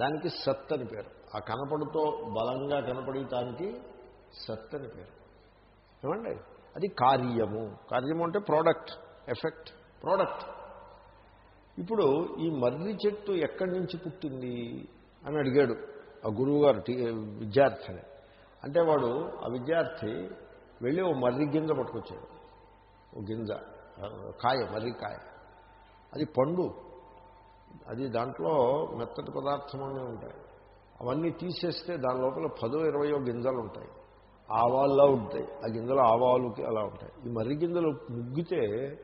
దానికి సత్ అని పేరు. ఆ కనపడుతో బలంగా కనపడటానికి సత్ అని పేరు. ఏమండి? అది కార్యము. కార్యము అంటే ప్రోడక్ట్ ఎఫెక్ట్ ప్రోడక్ట్. ఇప్పుడు ఈ మర్రి చెట్టు ఎక్కడి నుంచి పుట్టింది అని అడిగాడు ఆ గురువుగారు విద్యార్థిని. అంటే వాడు ఆ విద్యార్థి వెళ్ళి ఓ మర్రి గింజ పట్టుకొచ్చాడు. ఓ గింజ కాయ మర్రి కాయ. అది పండు. అది దాంట్లో మెత్తటి పదార్థం అన్నీ ఉంటాయి. అవన్నీ తీసేస్తే దాని లోపల పదో ఇరవయో గింజలు ఉంటాయి ఆవాల్లా ఉంటాయి. ఆ గింజలు ఆవాలుకి అలా ఉంటాయి. ఈ మర్రి గింజలు ముగ్గితే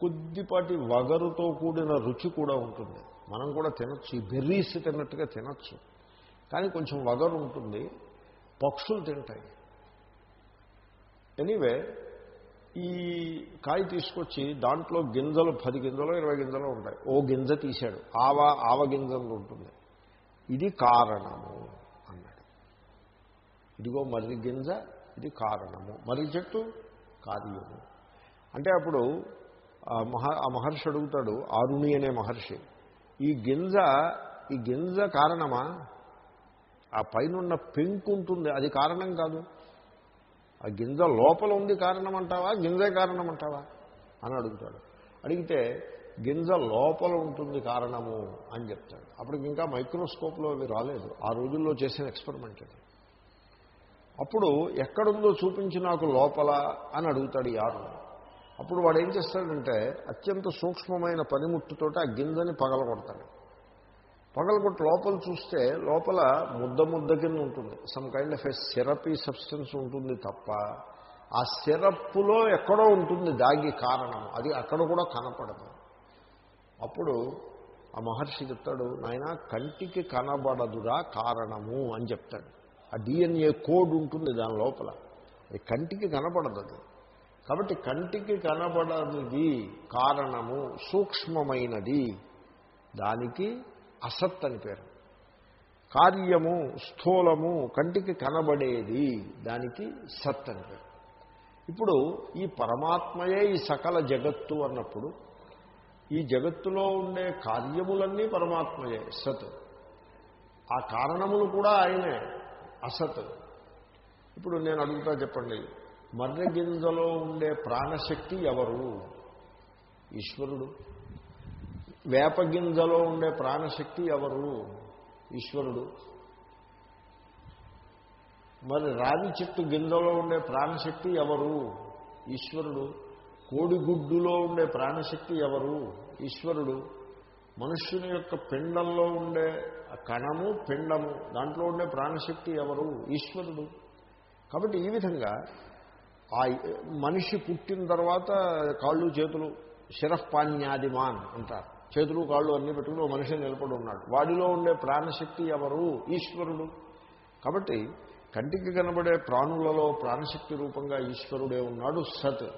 కొద్దిపాటి వగరుతో కూడిన రుచి కూడా ఉంటుంది. మనం కూడా తినచ్చు. ఈ బెర్రీస్ తిన్నట్టుగా తినచ్చు. కానీ కొంచెం వగరు ఉంటుంది. పక్షులు తింటాయి. ఎనీవే ఈ కాయ తీసుకొచ్చి దాంట్లో గింజలు పది గింజలు ఇరవై గింజలు ఉంటాయి. ఓ గింజ తీశాడు. ఆవ ఆవ గింజలు ఉంటుంది. ఇది కారణము అన్నాడు. ఇదిగో మర్రి గింజ ఇది కారణము. మర్రి చెట్టు కార్యము. అంటే అప్పుడు ఆ ఆ మహర్షి అడుగుతాడు ఆరుణి అనే మహర్షి ఈ గింజ ఈ గింజ కారణమా? ఆ పైన పెంకు ఉంటుంది. అది కారణం కాదు. ఆ గింజ లోపల ఉంది కారణం అంటావా గింజే కారణం అంటావా అని అడుగుతాడు. అడిగితే గింజ లోపల ఉంటుంది కారణము అని చెప్తాడు. అప్పుడు ఇంకా మైక్రోస్కోప్లో అవి రాలేదు. ఆ రోజుల్లో చేసిన ఎక్స్పెరిమెంట్ అది. అప్పుడు ఎక్కడుందో చూపించి నాకు లోపల అని అడుగుతాడు ఈ అప్పుడు వాడు ఏం చేస్తాడంటే అత్యంత సూక్ష్మమైన పనిముట్టుతోటి ఆ గింజని పగలగొడతాడు. పగలగొట్టు లోపల చూస్తే లోపల ముద్ద ముద్ద కింద ఉంటుంది. Some kind of a syrupy substance ఉంటుంది తప్ప ఆ సిరప్పులో ఎక్కడో ఉంటుంది దాగి కారణం. అది అక్కడ కూడా కనపడదు. అప్పుడు ఆ మహర్షి చెప్తాడు నాయన కంటికి కనబడదురా కారణము అని చెప్తాడు. ఆ డిఎన్ఏ కోడ్ ఉంటుంది దాని లోపల. అది కంటికి కనపడదు అది. కాబట్టి కంటికి కనబడనిది కారణము సూక్ష్మమైనది. దానికి అసత్ అని పేరు. కార్యము స్థూలము కంటికి కనబడేది దానికి సత్ అని పేరు. ఇప్పుడు ఈ పరమాత్మయే ఈ సకల జగత్తు అన్నప్పుడు ఈ జగత్తులో ఉండే కార్యములన్నీ పరమాత్మయే సత్. ఆ కారణములు కూడా ఆయనే అసత్. ఇప్పుడు నేను అడుగుతా చెప్పండి మర్రె గింజలో ఉండే ప్రాణశక్తి ఎవరు? ఈశ్వరుడు. వేపగింజలో ఉండే ప్రాణశక్తి ఎవరు? ఈశ్వరుడు. మరి రావి చెట్టు గింజలో ఉండే ప్రాణశక్తి ఎవరు? ఈశ్వరుడు. కోడిగుడ్డులో ఉండే ప్రాణశక్తి ఎవరు? ఈశ్వరుడు. మనుష్యుని యొక్క పిండంలో ఉండే కణము పిండము దాంట్లో ఉండే ప్రాణశక్తి ఎవరు? ఈశ్వరుడు. కాబట్టి ఈ విధంగా ఆ మనిషి పుట్టిన తర్వాత కాళ్ళు చేతులు శిరఃపాన్యాదిమాన్ అంటారు. చేతులు కాళ్ళు అన్నీ పెట్టుకుని ఓ మనిషి నిలబడి ఉన్నాడు. వాడిలో ఉండే ప్రాణశక్తి ఎవరు? ఈశ్వరుడు. కాబట్టి కంటికి కనబడే ప్రాణులలో ప్రాణశక్తి రూపంగా ఈశ్వరుడే ఉన్నాడు సత్.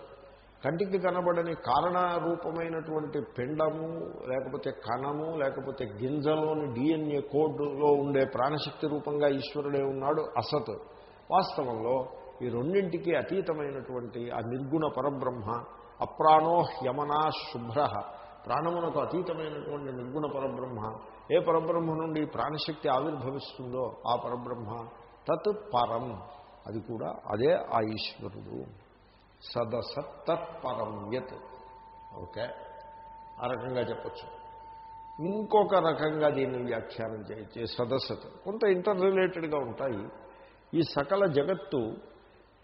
కంటికి కనబడని కారణ రూపమైనటువంటి పిండము లేకపోతే కణము లేకపోతే గింజలోని డిఎన్ఏ కోడ్లో ఉండే ప్రాణశక్తి రూపంగా ఈశ్వరుడే ఉన్నాడు అసత్. వాస్తవంలో ఈ రెండింటికి అతీతమైనటువంటి ఆ నిర్గుణ పరబ్రహ్మ అప్రాణో హ్యమనా శుభ్ర. ప్రాణమునకు అతీతమైనటువంటి నిర్గుణ పరబ్రహ్మ ఏ పరబ్రహ్మ నుండి ప్రాణశక్తి ఆవిర్భవిస్తుందో ఆ పరబ్రహ్మ తత్ పరం. అది కూడా అదే ఆ ఈశ్వరుడు. సదసత్తత్పరం యత్. ఓకే? ఆ రకంగా చెప్పచ్చు. ఇంకొక రకంగా దీన్ని వ్యాఖ్యానం చేయొచ్చు సదసత్. కొంత ఇంటర్ రిలేటెడ్గా ఉంటాయి. ఈ సకల జగత్తు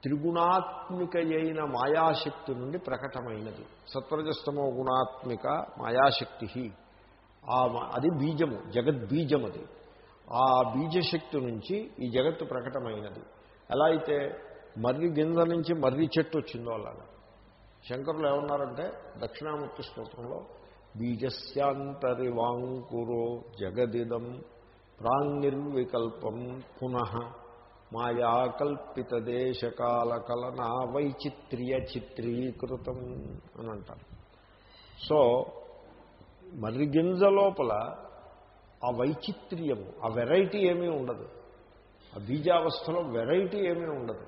త్రిగుణాత్మిక అయిన మాయాశక్తి నుండి ప్రకటమైనది. సత్వరజస్తమో గుణాత్మిక మాయాశక్తి. ఆ అది బీజము జగద్బీజం అది ఆ బీజశక్తి నుంచి ఈ జగత్తు ప్రకటమైనది. ఎలా అయితే మర్రి గింజ నుంచి మర్రి చెట్టు వచ్చిందో అలాగా. శంకరులు ఏమన్నారంటే దక్షిణామూర్తి స్తోత్రంలో బీజస్యాంతరి వాంకురో జగదిదం ప్రాంగిర్వికల్పం పునః మాయాకల్పిత దేశకాల కలనా వైచిత్ర్య చిత్రీకృతం అని అంటారు. సో మర్రిగింజ లోపల ఆ వైచిత్ర్యము ఆ వెరైటీ ఏమీ ఉండదు. ఆ బీజావస్థలో వెరైటీ ఏమీ ఉండదు.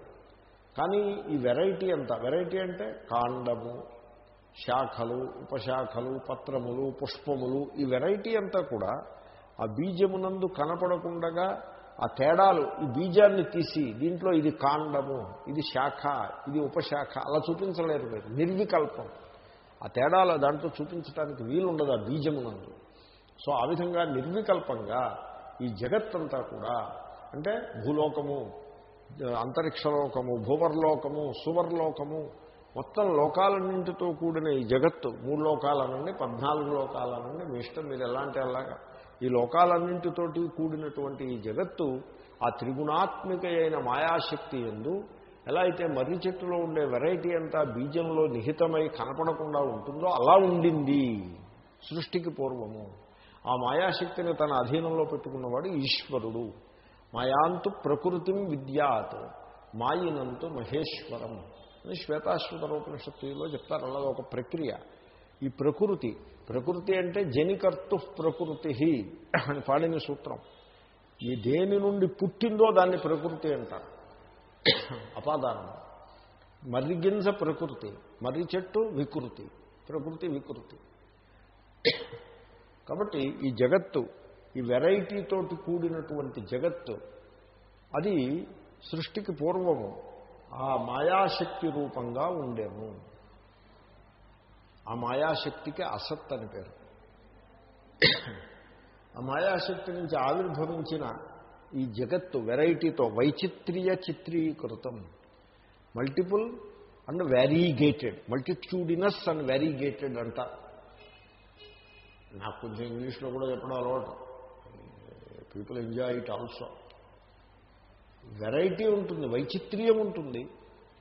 కానీ ఈ వెరైటీ అంత వెరైటీ అంటే కాండము శాఖలు ఉపశాఖలు పత్రములు పుష్పములు ఈ వెరైటీ అంతా కూడా ఆ బీజమునందు కనపడకుండగా ఆ తేడాలు ఈ బీజాన్ని తీసి దీంట్లో ఇది కాండము ఇది శాఖ ఇది ఉపశాఖ అలా చూపించలేరు మీరు. నిర్వికల్పం. ఆ తేడాలు దాంట్లో చూపించడానికి వీలుండదు ఆ బీజమునందు. సో ఆ విధంగా నిర్వికల్పంగా ఈ జగత్తంతా కూడా అంటే భూలోకము అంతరిక్షలోకము భూవర్లోకము సువర్లోకము మొత్తం లోకాలన్నింటితో కూడిన ఈ జగత్తు మూడు లోకాలనండి పద్నాలుగు లోకాలనండి మీ ఇష్టం మీరు ఎలాంటి అలాగా ఈ లోకాలన్నింటితోటి కూడినటువంటి ఈ జగత్తు ఆ త్రిగుణాత్మిక అయిన మాయాశక్తి ఎందు ఎలా అయితే మర్రి చెట్టులో ఉండే వెరైటీ అంతా బీజంలో నిహితమై కనపడకుండా ఉంటుందో అలా ఉండింది సృష్టికి పూర్వము. ఆ మాయాశక్తిని తన అధీనంలో పెట్టుకున్నవాడు ఈశ్వరుడు. మాయాంతు ప్రకృతిం విద్యాత్ మాయినంతు మహేశ్వరం అని శ్వేతాశ్వత రూపనిషత్తులో చెప్తారు. అలా ఒక ప్రక్రియ. ఈ ప్రకృతి ప్రకృతి అంటే జనికర్తు ప్రకృతి అని పాడిన సూత్రం. ఈ దేని నుండి పుట్టిందో దాన్ని ప్రకృతి అంటారు. అపాదానం. మర్రి గింజ ప్రకృతి మర్రి చెట్టు వికృతి ప్రకృతి వికృతి. కాబట్టి ఈ జగత్తు ఈ వెరైటీతోటి కూడినటువంటి జగత్తు అది సృష్టికి పూర్వము. ఆ మాయాశక్తి రూపంగా ఉండేము. ఆ మాయాశక్తికి అసత్ అని పేరు. ఆ మాయాశక్తి నుంచి ఆవిర్భవించిన ఈ జగత్తు వెరైటీతో వైచిత్ర్య చిత్రీకృతం. Multiple and variegated multitudinous and variegated అంట. నాకు కొంచెం ఇంగ్లీష్లో కూడా చెప్పడం అలవాటు. People enjoy it also variety ఉంటుంది వైచిత్ర్యం ఉంటుంది.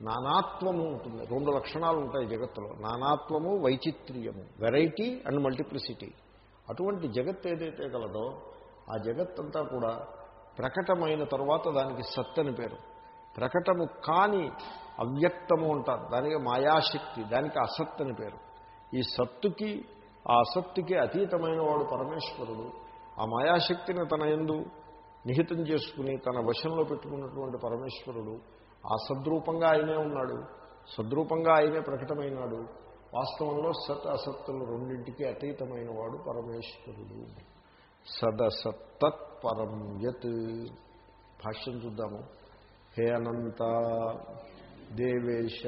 నానాత్వము ఉంటుంది. రెండు లక్షణాలు ఉంటాయి జగత్తులో. నానాత్వము వైచిత్ర్యము వెరైటీ అండ్ మల్టిప్లిసిటీ అటువంటి జగత్ ఏదైతే కలదో ఆ జగత్తంతా కూడా ప్రకటమైన తర్వాత దానికి సత్ అని పేరు. ప్రకటము కాని అవ్యక్తము అంటారు. దానికి మాయాశక్తి దానికి అసత్ అని పేరు. ఈ సత్తుకి ఆ అసత్తుకి అతీతమైన వాడు పరమేశ్వరుడు. ఆ మాయాశక్తిని తన ఎందు నిహితం చేసుకుని తన వశంలో పెట్టుకున్నటువంటి పరమేశ్వరుడు. ఆ సద్రూపంగా ఆయనే ఉన్నాడు. సద్రూపంగా ఆయనే ప్రకటమైనాడు. వాస్తవంలో సత్ అసత్తులు రెండింటికి అతీతమైన వాడు పరమేశ్వరుడు. సదసత్తత్ పరం యత్. భాష్యం చూద్దాము. హే అనంత దేవేశ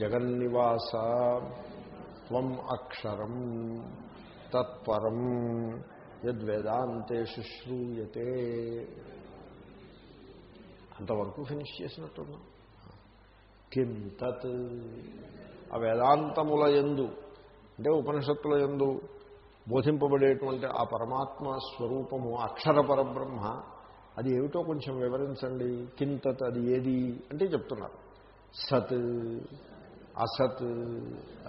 జగన్నివాస త్వం అక్షరం తత్పరం యద్వేదాంతేషు శ్రూయతే అంతవరకు ఫినిష్ చేసినట్టున్నాం కిం తత్. ఆ వేదాంతముల ఎందు అంటే ఉపనిషత్తుల ఎందు బోధింపబడేటువంటి ఆ పరమాత్మ స్వరూపము అక్షర పరబ్రహ్మ అది ఏమిటో కొంచెం వివరించండి. కింతత్ అది ఏది? అంటే చెప్తున్నారు. సత్ అసత్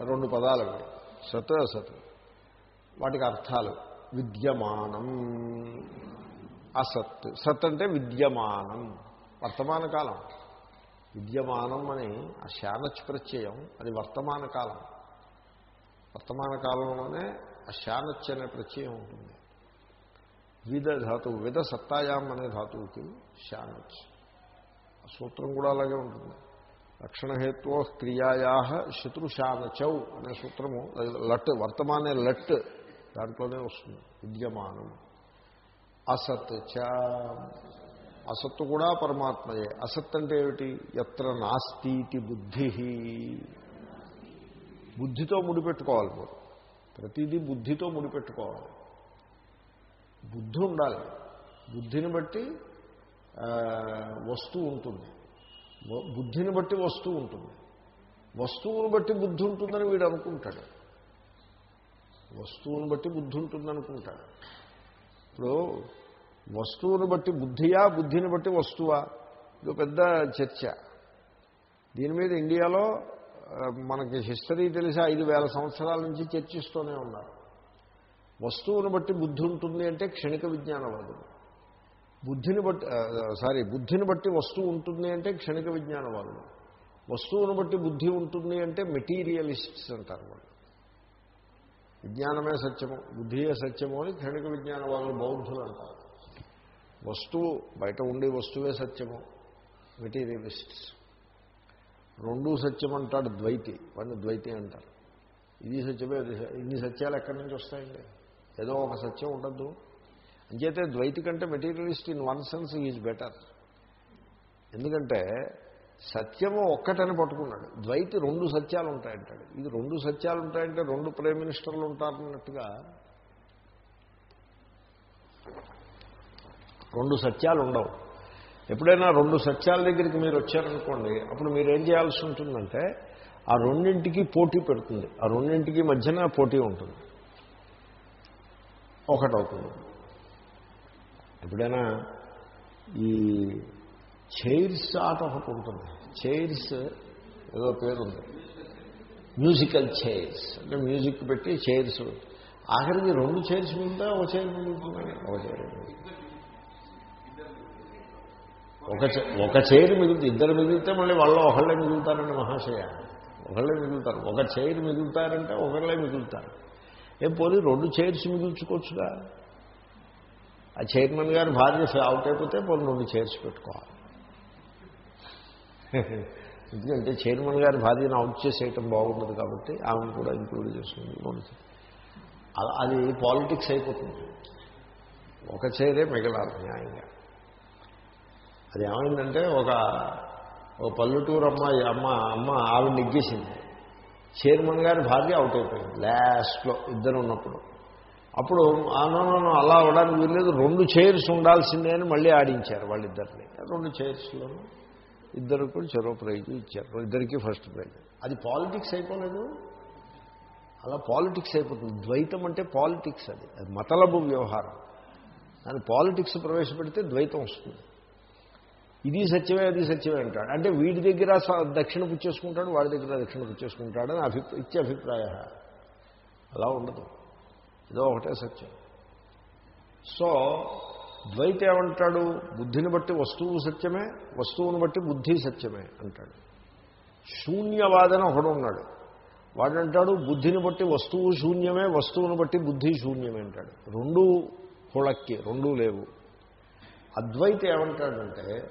రెండు పదాలు అవి సత్ అసత్. వాటికి అర్థాలు. విద్యమానం అసత్. సత్ అంటే విద్యమానం. వర్తమాన కాలం. విద్యమానం అని ఆ శానచ్ ప్రత్యయం అది వర్తమాన కాలం. వర్తమాన కాలంలోనే ఆ శానచ్ అనే ప్రత్యయం ఉంటుంది. విధ ధాతువు విధ సత్తాయాం అనే ధాతువుకి శానచ్ సూత్రం కూడా అలాగే ఉంటుంది. లక్షణహేత్వ క్రియాయా శత్రుశానచౌ అనే సూత్రము లట్ వర్తమానే లట్ దాంట్లోనే వస్తుంది. విద్యమానం. అసత్ చ అసత్తు కూడా పరమాత్మయే. అసత్ అంటే ఏమిటి? ఎత్ర నాస్తి బుద్ధి. బుద్ధితో ముడిపెట్టుకోవాలి మీరు ప్రతిదీ బుద్ధితో ముడిపెట్టుకోవాలి. బుద్ధి ఉండాలి. బుద్ధిని బట్టి వస్తువు ఉంటుంది. బుద్ధిని బట్టి వస్తువు ఉంటుంది. వస్తువును బట్టి బుద్ధి ఉంటుందని వీడు అనుకుంటాడు. వస్తువును బట్టి బుద్ధి ఉంటుందనుకుంటాడు. ఇప్పుడు వస్తువును బట్టి బుద్ధియా బుద్ధిని బట్టి వస్తువా? ఇది పెద్ద చర్చ. దీని మీద ఇండియాలో మనకి హిస్టరీ తెలిసి ఐదు వేల సంవత్సరాల నుంచి చర్చిస్తూనే ఉన్నారు. వస్తువును బట్టి బుద్ధి ఉంటుంది అంటే క్షణిక విజ్ఞానవాదులు. బుద్ధిని బట్టి సారీ బుద్ధిని బట్టి వస్తువు ఉంటుంది అంటే క్షణిక విజ్ఞానవాదులు. వస్తువును బట్టి బుద్ధి ఉంటుంది అంటే మెటీరియలిస్ట్స్ అంటారు వాళ్ళు. విజ్ఞానమే సత్యము బుద్ధియే సత్యము అని క్షణిక విజ్ఞానవాదులు బౌద్ధులు అంటారు. వస్తువు బయట ఉండే వస్తువే సత్యము. మెటీరియలిస్ట్స్ రెండూ సత్యం అంటాడు ద్వైతి. వాడిని ద్వైతి అంటారు. ఇది సత్యమే ఇన్ని సత్యాలు ఎక్కడి నుంచి వస్తాయండి? ఏదో ఒక సత్యం ఉండద్దు. అంచేతే ద్వైతి కంటే materialist in one sense is better ఎందుకంటే సత్యము ఒక్కటని పట్టుకున్నాడు. ద్వైతి రెండు సత్యాలు ఉంటాయంటాడు. ఇది రెండు సత్యాలు ఉంటాయంటే రెండు ప్రైమ్ మినిస్టర్లు ఉంటారన్నట్టుగా రెండు సత్యాలు ఉండవు. ఎప్పుడైనా రెండు సత్యాల దగ్గరికి మీరు వచ్చారనుకోండి అప్పుడు మీరు ఏం చేయాల్సి ఉంటుందంటే ఆ రెండింటికి పోటీ పెడుతుంది. ఆ రెండింటికి మధ్యన పోటీ ఉంటుంది. ఒకటవుతుంది. ఎప్పుడైనా ఈ చైర్స్ ఆట ఒకటి ఉంటుంది. చైర్స్ ఏదో పేరుంది. Musical chairs. అంటే మ్యూజిక్ పెట్టి చైర్స్. ఆఖరికి రెండు చైర్స్ మిగులుతా ఒక చైర్ మిగులుతుందని ఒక చైర్ ఒక చై- ఒక చైర్ మిగులుతుంది ఇద్దరు మిగిలితే మళ్ళీ వాళ్ళ ఒకళ్ళే మిగులుతారండి మహాశయ. ఒకళ్ళే మిగులుతారు. ఒక చైర్ మిగులుతారంటే ఒకళ్ళే మిగులుతారు. ఏం పోనీ రెండు చైర్స్ మిగుల్చుకోవచ్చుగా? ఆ చైర్మన్ గారి భార్య అవుట్ అయిపోతే పోనీ రెండు చైర్స్ పెట్టుకోవాలి. ఎందుకంటే చైర్మన్ గారి భార్యను అవుట్ చేసేయటం బాగుండదు కాబట్టి ఆమెను కూడా ఇంక్లూడ్ చేసుకుంది. రెండు అది పాలిటిక్స్ అయిపోతుంది. ఒక చైరే మిగలాలి న్యాయంగా. అది ఏమైందంటే ఒక ఒక పల్లెటూరు అమ్మాయి అమ్మ అమ్మ ఆవిడ నెగ్గేసింది. చైర్మన్ గారి భార్య అవుట్ అయిపోయింది లాస్ట్లో ఇద్దరు ఉన్నప్పుడు. అప్పుడు ఆనందం అలా అవడానికి వీల్లేదు రెండు చైర్స్ ఉండాల్సిందే అని మళ్ళీ ఆడించారు వాళ్ళిద్దరిని. రెండు చైర్స్లోనూ ఇద్దరు కూడా చెరో ప్రైజ్ ఇచ్చారు ఇద్దరికి ఫస్ట్ ప్రైజ్. అది పాలిటిక్స్ అయిపోలేదు. అలా పాలిటిక్స్ అయిపోతుంది. ద్వైతం అంటే పాలిటిక్స్ అది అది మతలబు వ్యవహారం. దాని పాలిటిక్స్ ప్రవేశపెడితే ద్వైతం వస్తుంది. ఇది సత్యమే అది సత్యమే అంటాడు. అంటే వీడి దగ్గర స- దక్షిణ పుచ్చేసుకుంటాడు వాడి దగ్గర దక్షిణ పుచ్చేసుకుంటాడు అని అభిప్రాయ ఇచ్చే అభిప్రాయ. అలా ఉండదు. ఇదో ఒకటే సత్యం. సో ద్వైత ఏమంటాడు? బుద్ధిని బట్టి వస్తువు సత్యమే వస్తువుని బట్టి బుద్ధి సత్యమే అంటాడు. శూన్యవాదన ఒకడు ఉన్నాడు. వాడంటాడు బుద్ధిని బట్టి వస్తువు శూన్యమే వస్తువుని బట్టి బుద్ధి శూన్యమే అంటాడు. రెండూ హుళక్కి రెండూ లేవు. అద్వైత ఏమంటాడంటే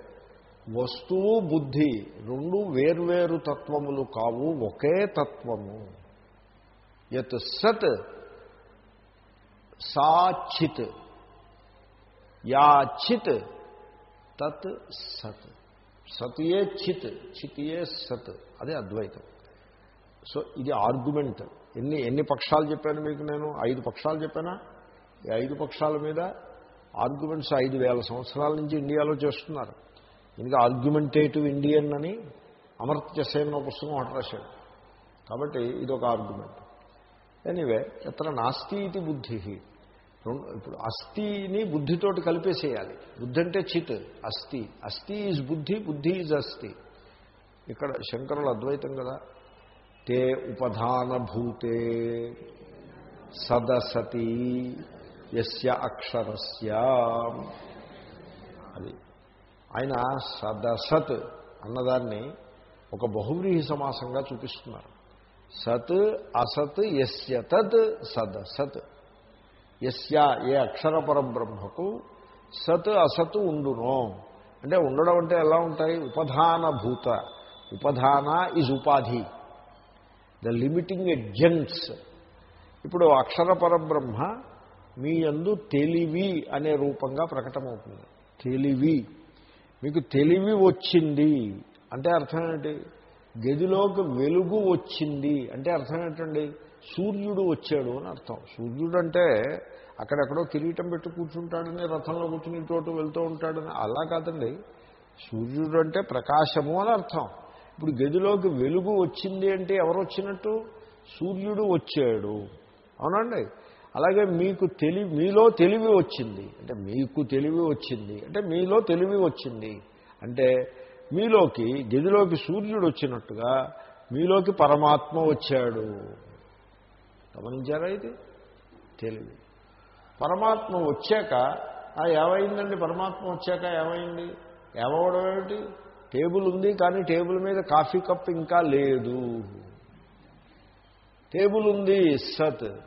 వస్తువు బుద్ధి రెండు వేర్వేరు తత్వములు కావు ఒకే తత్వము. యత్ సత్ సాచిత్. యా చిత్ తత్ సత్. సతియే చిత్ చితియే సత్. అదే అద్వైతం. సో ఇది ఆర్గ్యుమెంట్. ఎన్ని ఎన్ని పక్షాలు చెప్పాను మీకు నేను? ఐదు పక్షాలు చెప్పానా? ఈ ఐదు పక్షాల మీద ఆర్గ్యుమెంట్స్ ఐదు వేల సంవత్సరాల నుంచి ఇండియాలో చేస్తున్నారు. ఇంకా ఆర్గ్యుమెంటేటివ్ ఇండియన్ అని అమర్త్య సేన పుస్తకం ఒకటి రాశాడు. కాబట్టి ఇది ఒక ఆర్గ్యుమెంట్. ఎనీవే ఎత్ర నాస్తి ఇది బుద్ధి. ఇప్పుడు అస్థిని బుద్ధితోటి కలిపేసేయాలి. బుద్ధి అంటే చిత్ అస్థి. అస్థి ఈజ్ బుద్ధి బుద్ధి ఈజ్ అస్థి. ఇక్కడ శంకరులు అద్వైతం కదా. తే ఉపధానభూతే సదసతి యస్య అక్షరస్య. అది ఆయన సదసత్ అన్నదాన్ని ఒక బహువ్రీహి సమాసంగా చూపిస్తున్నారు. సత్ అసత్ యస్య తత్ సదసత్ యస్య ఏ అక్షర పరబ్రహ్మకు సత్ అసత్ ఉండునో. అంటే ఉండడం అంటే ఎలా ఉంటాయి? ఉపధాన భూత. ఉపధాన ఇజ్ ఉపాధి. The limiting adjuncts. ఇప్పుడు అక్షర పరబ్రహ్మ మీ యందు తెలివి అనే రూపంగా ప్రకటమవుతుంది. తెలివి. మీకు తెలివి వచ్చింది అంటే అర్థం ఏంటి? గదిలోకి వెలుగు వచ్చింది అంటే అర్థం ఏంటండి? సూర్యుడు వచ్చాడు అని అర్థం. సూర్యుడు అంటే అక్కడెక్కడో కిరీటం పెట్టి కూర్చుంటాడని రథంలో కూర్చుని చోటు వెళ్తూ ఉంటాడని అలా కాదండి. సూర్యుడు అంటే ప్రకాశము అని అర్థం. ఇప్పుడు గదిలోకి వెలుగు వచ్చింది అంటే ఎవరు వచ్చినట్టు? సూర్యుడు వచ్చాడు. అవునండి అలాగే మీకు తెలివి మీలో తెలివి వచ్చింది. అంటే మీకు తెలివి వచ్చింది. అంటే మీలో తెలివి వచ్చింది. అంటే మీలోకి గదిలోకి సూర్యుడు వచ్చినట్టుగా మీలోకి పరమాత్మ వచ్చాడు. గమనించారా ఇది? తెలివి. పరమాత్మ వచ్చాక ఏమైందండి? పరమాత్మ వచ్చాక ఏమైంది? ఏమవడం ఏమిటి? టేబుల్ ఉంది కానీ టేబుల్ మీద కాఫీ కప్ ఇంకా లేదు. టేబుల్ ఉంది సత్.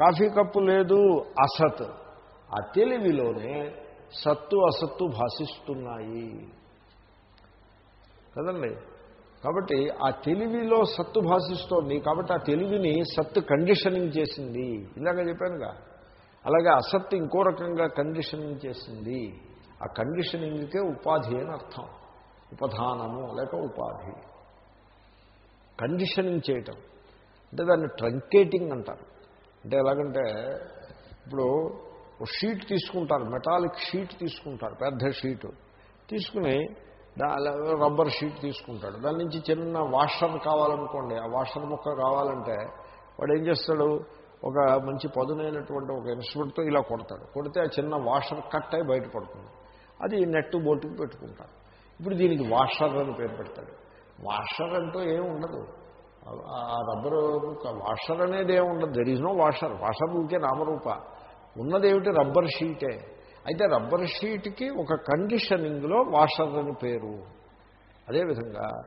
కాఫీ కప్పు లేదు అసత్. ఆ తెలివిలోనే సత్తు అసత్తు భాషిస్తున్నాయి కదండి? కాబట్టి ఆ తెలివిలో సత్తు భాషిస్తోంది కాబట్టి ఆ తెలివిని సత్తు కండిషనింగ్ చేసింది. ఇలాగ చెప్పానుగా. అలాగే అసత్ ఇంకో రకంగా కండిషనింగ్ చేసింది. ఆ కండిషనింగ్కే ఉపాధి అని అర్థం. ఉపధానము లేక ఉపాధి. కండిషనింగ్ చేయటం. అంటే దాన్ని ట్రంకేటింగ్ అంటారు. అంటే ఎలాగంటే ఇప్పుడు ఒక షీట్ తీసుకుంటారు మెటాలిక్ షీట్ తీసుకుంటారు పెద్ద షీటు. తీసుకుని రబ్బర్ షీట్ తీసుకుంటాడు. దాని నుంచి చిన్న వాషర్ కావాలనుకోండి ఆ వాషర్ ముక్క కావాలంటే వాడు ఏం చేస్తాడు? ఒక మంచి పదునైనటువంటి ఒక ఇన్స్ట్రుమెంట్తో ఇలా కొడతాడు. కొడితే ఆ చిన్న వాషర్ కట్ అయి బయటపడుతుంది. అది నెట్ బోటుకు పెట్టుకుంటాడు. ఇప్పుడు దీనికి వాషర్ అని పేరు పెడతాడు. వాషర్ అంటూ ఏమి ఉండదు. ఆ రబ్బరు వాషర్ అనేది ఏముండదు. There is no washer washer ఊరికే నామరూప. ఉన్నదేమిటి రబ్బర్ షీటే? అయితే రబ్బర్ షీట్కి ఒక కండిషనింగ్లో వాషర్ అని పేరు. అదేవిధంగా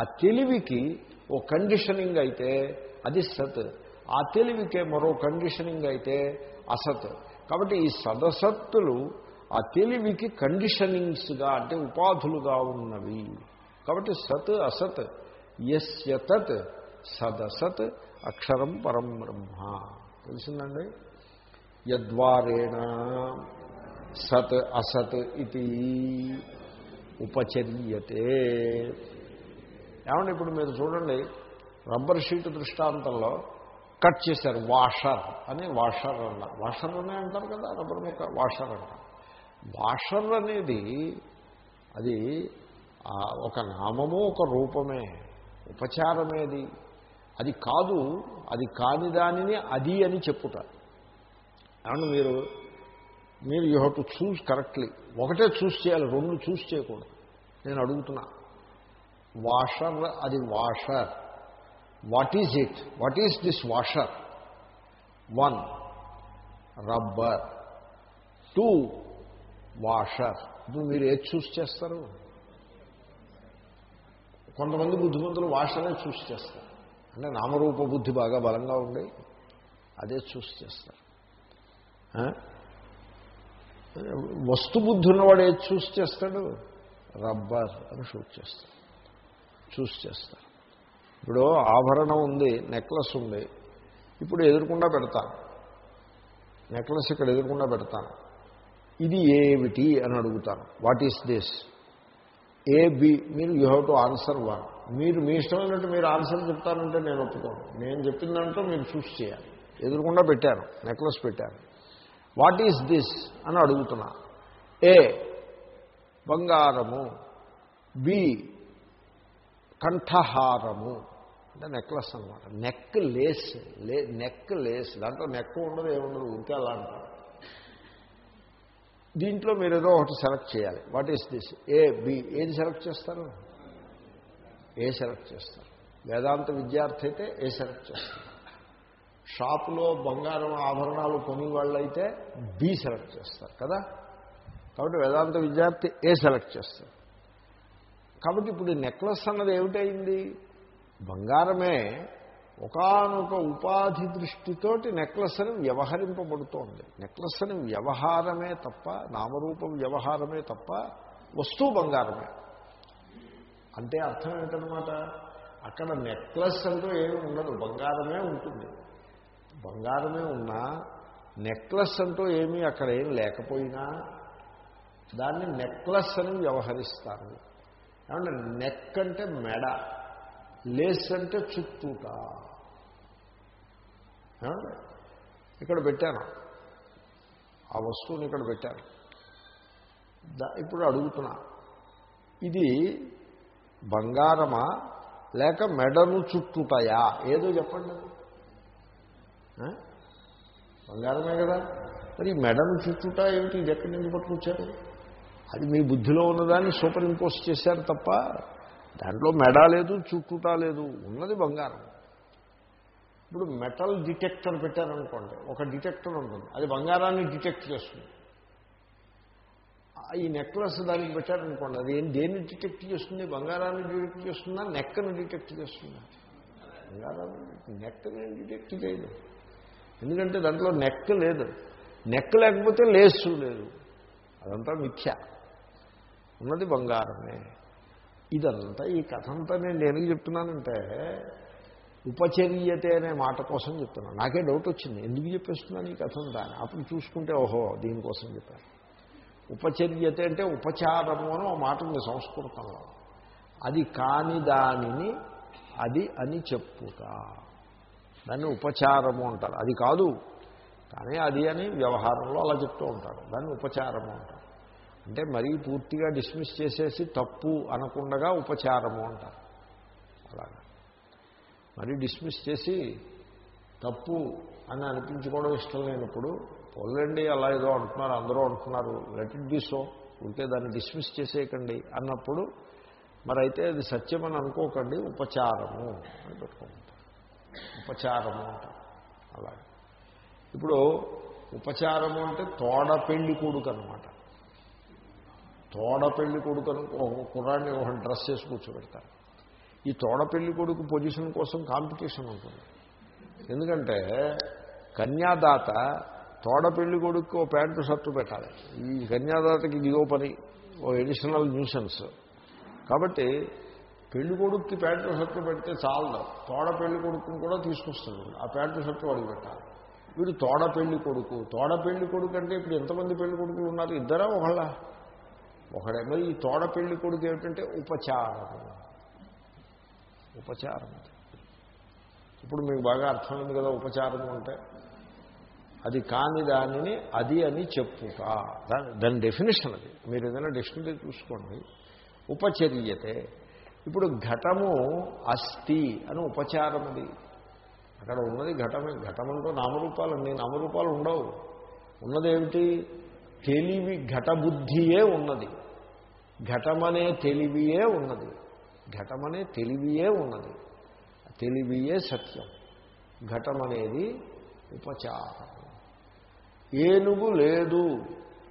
ఆ తెలివికి ఓ కండిషనింగ్ అయితే అది సత్. ఆ తెలివికే మరో కండిషనింగ్ అయితే అసత్. కాబట్టి ఈ సదసత్తులు ఆ తెలివికి కండిషనింగ్స్గా అంటే ఉపాధులుగా ఉన్నవి. కాబట్టి సత్ అసత్. ఎస్ తత్. సదసత్ అక్షరం పరం బ్రహ్మ. తెలిసిందండి? యద్వారేణ సత్ అసత్ ఇది ఉపచర్యతే. ఏమంటే ఇప్పుడు మీరు చూడండి రబ్బర్ షీట్ దృష్టాంతంలో కట్ చేశారు వాషర్ అని వాషర్ అన్నారు వాషర్ అనే అంటారు కదా రబ్బర్ ముక్క వాషర్ అంటారు వాషర్ అనేది అది ఒక నామము ఒక రూపమే ఉపచారమేది. అది కాదు అది కాని దానిని అది అని చెప్పుట. ఏమన్నా మీరు మీరు you have to choose correctly. ఒకటే చూస్ చేయాలి రెండు చూస్ చేయకూడదు. నేను అడుగుతున్నా. వాషర్ అది washer. What is it what is this washer one rubber two washer ఇప్పుడు మీరు ఏది చూస్ చేస్తారు? కొంతమంది బుద్ధిమంతులు వాషరే చూస్ చేస్తారు. అంటే నామరూప బుద్ధి బాగా బలంగా ఉండి అదే చూసి చేస్తారు. వస్తుబుద్ధి వస్తు బుద్ధి ఉన్నవాడు ఏది చూసి చేస్తాడు? రబ్బర్ అని షూట్ చేస్తాడు. చూసి చేస్తారు ఇప్పుడు ఆభరణం ఉంది నెక్లెస్ ఉంది. ఇప్పుడు ఎదురుకుండా పెడతాను. నెక్లెస్ ఇక్కడ ఎదురుకుండా పెడతాను. ఇది ఏమిటి అని అడుగుతాను. What is this? A B. మీరు you have to answer one. మీరు మీ ఇష్టమైనట్టు మీరు ఆన్సర్ చెప్తారంటే నేను ఒప్పుకోను. నేను చెప్పిన దాంట్లో మీరు చూస్ చేయాలి. ఎదురుకుండా పెట్టాను నెక్లెస్ పెట్టాను. వాట్ ఈజ్ దిస్ అని అడుగుతున్నా. ఏ బంగారము. బి కంఠహారము. అంటే నెక్లెస్ అనమాట నెక్ లేస్ లే నెక్ లేస్ దాంట్లో నెక్ ఉండదు ఏముండదు ఉంటే అలా అంటారు. దీంట్లో మీరు ఏదో ఒకటి సెలెక్ట్ చేయాలి. What is this A B ఏది సెలెక్ట్ చేస్తారు? ఏ సెలెక్ట్ చేస్తారు? వేదాంత విద్యార్థి అయితే ఏ సెలెక్ట్ చేస్తారు? షాపులో బంగారం ఆభరణాలు కొని వాళ్ళైతే బి సెలెక్ట్ చేస్తారు కదా? కాబట్టి వేదాంత విద్యార్థి ఏ సెలెక్ట్ చేస్తారు? కాబట్టి ఇప్పుడు ఈ నెక్లెస్ అన్నది ఏమిటైంది బంగారమే ఒకానొక ఉపాధి దృష్టితోటి నెక్లెస్ అని వ్యవహరింపబడుతోంది. నెక్లెస్ అని వ్యవహారమే తప్ప నామరూపం వ్యవహారమే తప్ప వస్తువు బంగారమే. అంటే అర్థం ఏంటనమాట అక్కడ నెక్లెస్ అంటూ ఏమి ఉండదు. బంగారమే ఉంటుంది. బంగారమే ఉన్నా నెక్లెస్ అంటూ ఏమీ అక్కడ ఏం లేకపోయినా దాన్ని నెక్లెస్ అని వ్యవహరిస్తారు. ఏమంటే నెక్ అంటే మెడ లేస్ అంటే చుట్టూట ఇక్కడ పెట్టాను. ఆ వస్తువుని ఇక్కడ పెట్టాను. దా ఇప్పుడు అడుగుతున్నా. ఇది బంగారమా? లేక మెడను చుట్టుతాయా ఏదో చెప్పండి. బంగారమే కదా. మరి ఈ మెడను చుట్టుట ఏమిటి? ఇది ఎక్కడి నుంచి పట్టుకొచ్చారు? అది మీ బుద్ధిలో ఉన్నదాన్ని సూపర్ ఇంపోజ్ చేశారు తప్ప దాంట్లో మెడ లేదు చుట్టుట లేదు. ఉన్నది బంగారం. ఇప్పుడు మెటల్ డిటెక్టర్ పెట్టారనుకోండి. ఒక డిటెక్టర్ ఉంటుంది. అది బంగారాన్ని డిటెక్ట్ చేస్తుంది. ఈ నెక్లెస్ దానికి పెట్టారనుకోండి అది ఏం దేన్ని డిటెక్ట్ చేస్తుంది? బంగారాన్ని డిటెక్ట్ చేస్తుందా? నెక్కను డిటెక్ట్ చేస్తుందా? బంగారాన్ని నెక్కని డిటెక్ట్ చేయదు. ఎందుకంటే దాంట్లో నెక్ లేదు. నెక్ లేకపోతే లేసు లేదు. అదంతా మిథ్య. ఉన్నది బంగారమే. ఇదంతా ఈ కథ అంతా నేను ఎందుకు చెప్తున్నానంటే ఉపచర్యతే అనే మాట కోసం చెప్తున్నాను. నాకే డౌట్ వచ్చింది. ఎందుకు చెప్పేస్తున్నాను ఈ కథ అంతా అప్పుడు చూసుకుంటే ఓహో దీనికోసం చెప్పాను ఉపచర్యత అంటే ఉపచారము అని ఒక మాట ఉంది సంస్కృతంలో. అది కాని దానిని అది అని చెప్పుట. దాన్ని ఉపచారము అంటారు. అది కాదు. కానీ అది అని వ్యవహారంలో అలా చెప్తూ ఉంటారు. దాన్ని ఉపచారము అంటారు. అంటే మరీ పూర్తిగా డిస్మిస్ చేసేసి తప్పు అనకుండగా ఉపచారము అంటారు. అలాగా. మరీ డిస్మిస్ చేసి తప్పు అని అనిపించుకోవడం ఇష్టం లేనప్పుడు పోలండి అలా ఏదో అంటున్నారు అందరూ అంటున్నారు లెట్ ఇట్ బి సో ఉంటే దాన్ని డిస్మిస్ చేసేయకండి అన్నప్పుడు మరి అయితే అది అని అనుకోకండి ఉపచారము అని పెట్టుకుంటారు. ఉపచారము అంటారు. అలాగే. ఇప్పుడు ఉపచారము అంటే తోడ పెళ్ళి కొడుకు అనమాట తోడ పెళ్ళి కొడుకు అని ఒక కుర్రాన్ని ఒక డ్రెస్ చేసి కూర్చోబెడతారు. ఈ తోడ పెళ్ళి కొడుకు పొజిషన్ కోసం కాంపిటీషన్ ఉంటుంది. ఎందుకంటే కన్యాదాత తోడ పెళ్ళి కొడుకు ఓ ప్యాంటు షర్టు పెట్టాలి. ఈ కన్యాదాతకి ఇదిగో పని ఓ ఎడిషనల్ న్యూసెన్స్ కాబట్టి పెళ్ళి కొడుక్కి ప్యాంటు షర్టు పెడితే చాలదు. తోడ పెళ్ళి కొడుకుని కూడా తీసుకొస్తుంది ఆ ప్యాంటు షర్టు వాడికి పెట్టాలి. వీడు తోడ పెళ్ళి కొడుకు. తోడ పెళ్ళి కొడుకు అంటే ఇప్పుడు ఎంతమంది పెళ్ళి కొడుకులు ఉన్నారు? ఇద్దరా ఒకళ్ళ? ఒకడే మరి ఈ తోడ పెళ్ళి కొడుకు ఏమిటంటే ఉపచారం ఉపచారం ఇప్పుడు మీకు బాగా అర్థమైంది కదా ఉపచారం అంటే? అది కాని దానిని అది అని చెప్పుట. దాని దాని డెఫినేషన్ అది. మీరు ఏదైనా డిక్షనరీ చూసుకోండి. ఉపచర్యతే. ఇప్పుడు ఘటము అస్థి అని ఉపచారం అది. అక్కడ ఉన్నది ఘటమే. ఘటమంటూ నామరూపాలండి నామరూపాలు ఉండవు. ఉన్నదేమిటి? తెలివి ఘటబుద్ధియే ఉన్నది. ఘటమనే తెలివియే ఉన్నది. ఘటమనే తెలివియే ఉన్నది. తెలివియే సత్యం. ఘటమనేది ఉపచారం. ఏనుగు లేదు.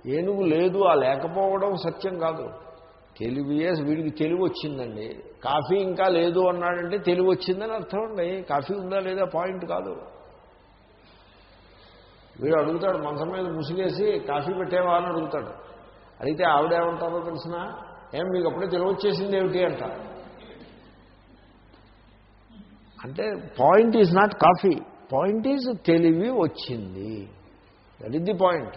ఏనుగు లేదు ఆ లేకపోవడం సత్యం కాదు. తెలివియే వీడికి తెలివి వచ్చిందండి. కాఫీ ఇంకా లేదు అన్నాడంటే తెలివి వచ్చిందని అర్థం అండి. కాఫీ ఉందా లేదా పాయింట్ కాదు. వీడు అడుగుతాడు మంచం మీద ముసిగేసి కాఫీ పెట్టేవా అని అడుగుతాడు. అడిగితే ఆవిడేమంటారో తెలిసిన? ఏం మీకు అప్పుడే తెలివి వచ్చేసింది ఏమిటి అంట. అంటే point is not coffee. Point is తెలివి వచ్చింది. దట్ ఈస్ ది పాయింట్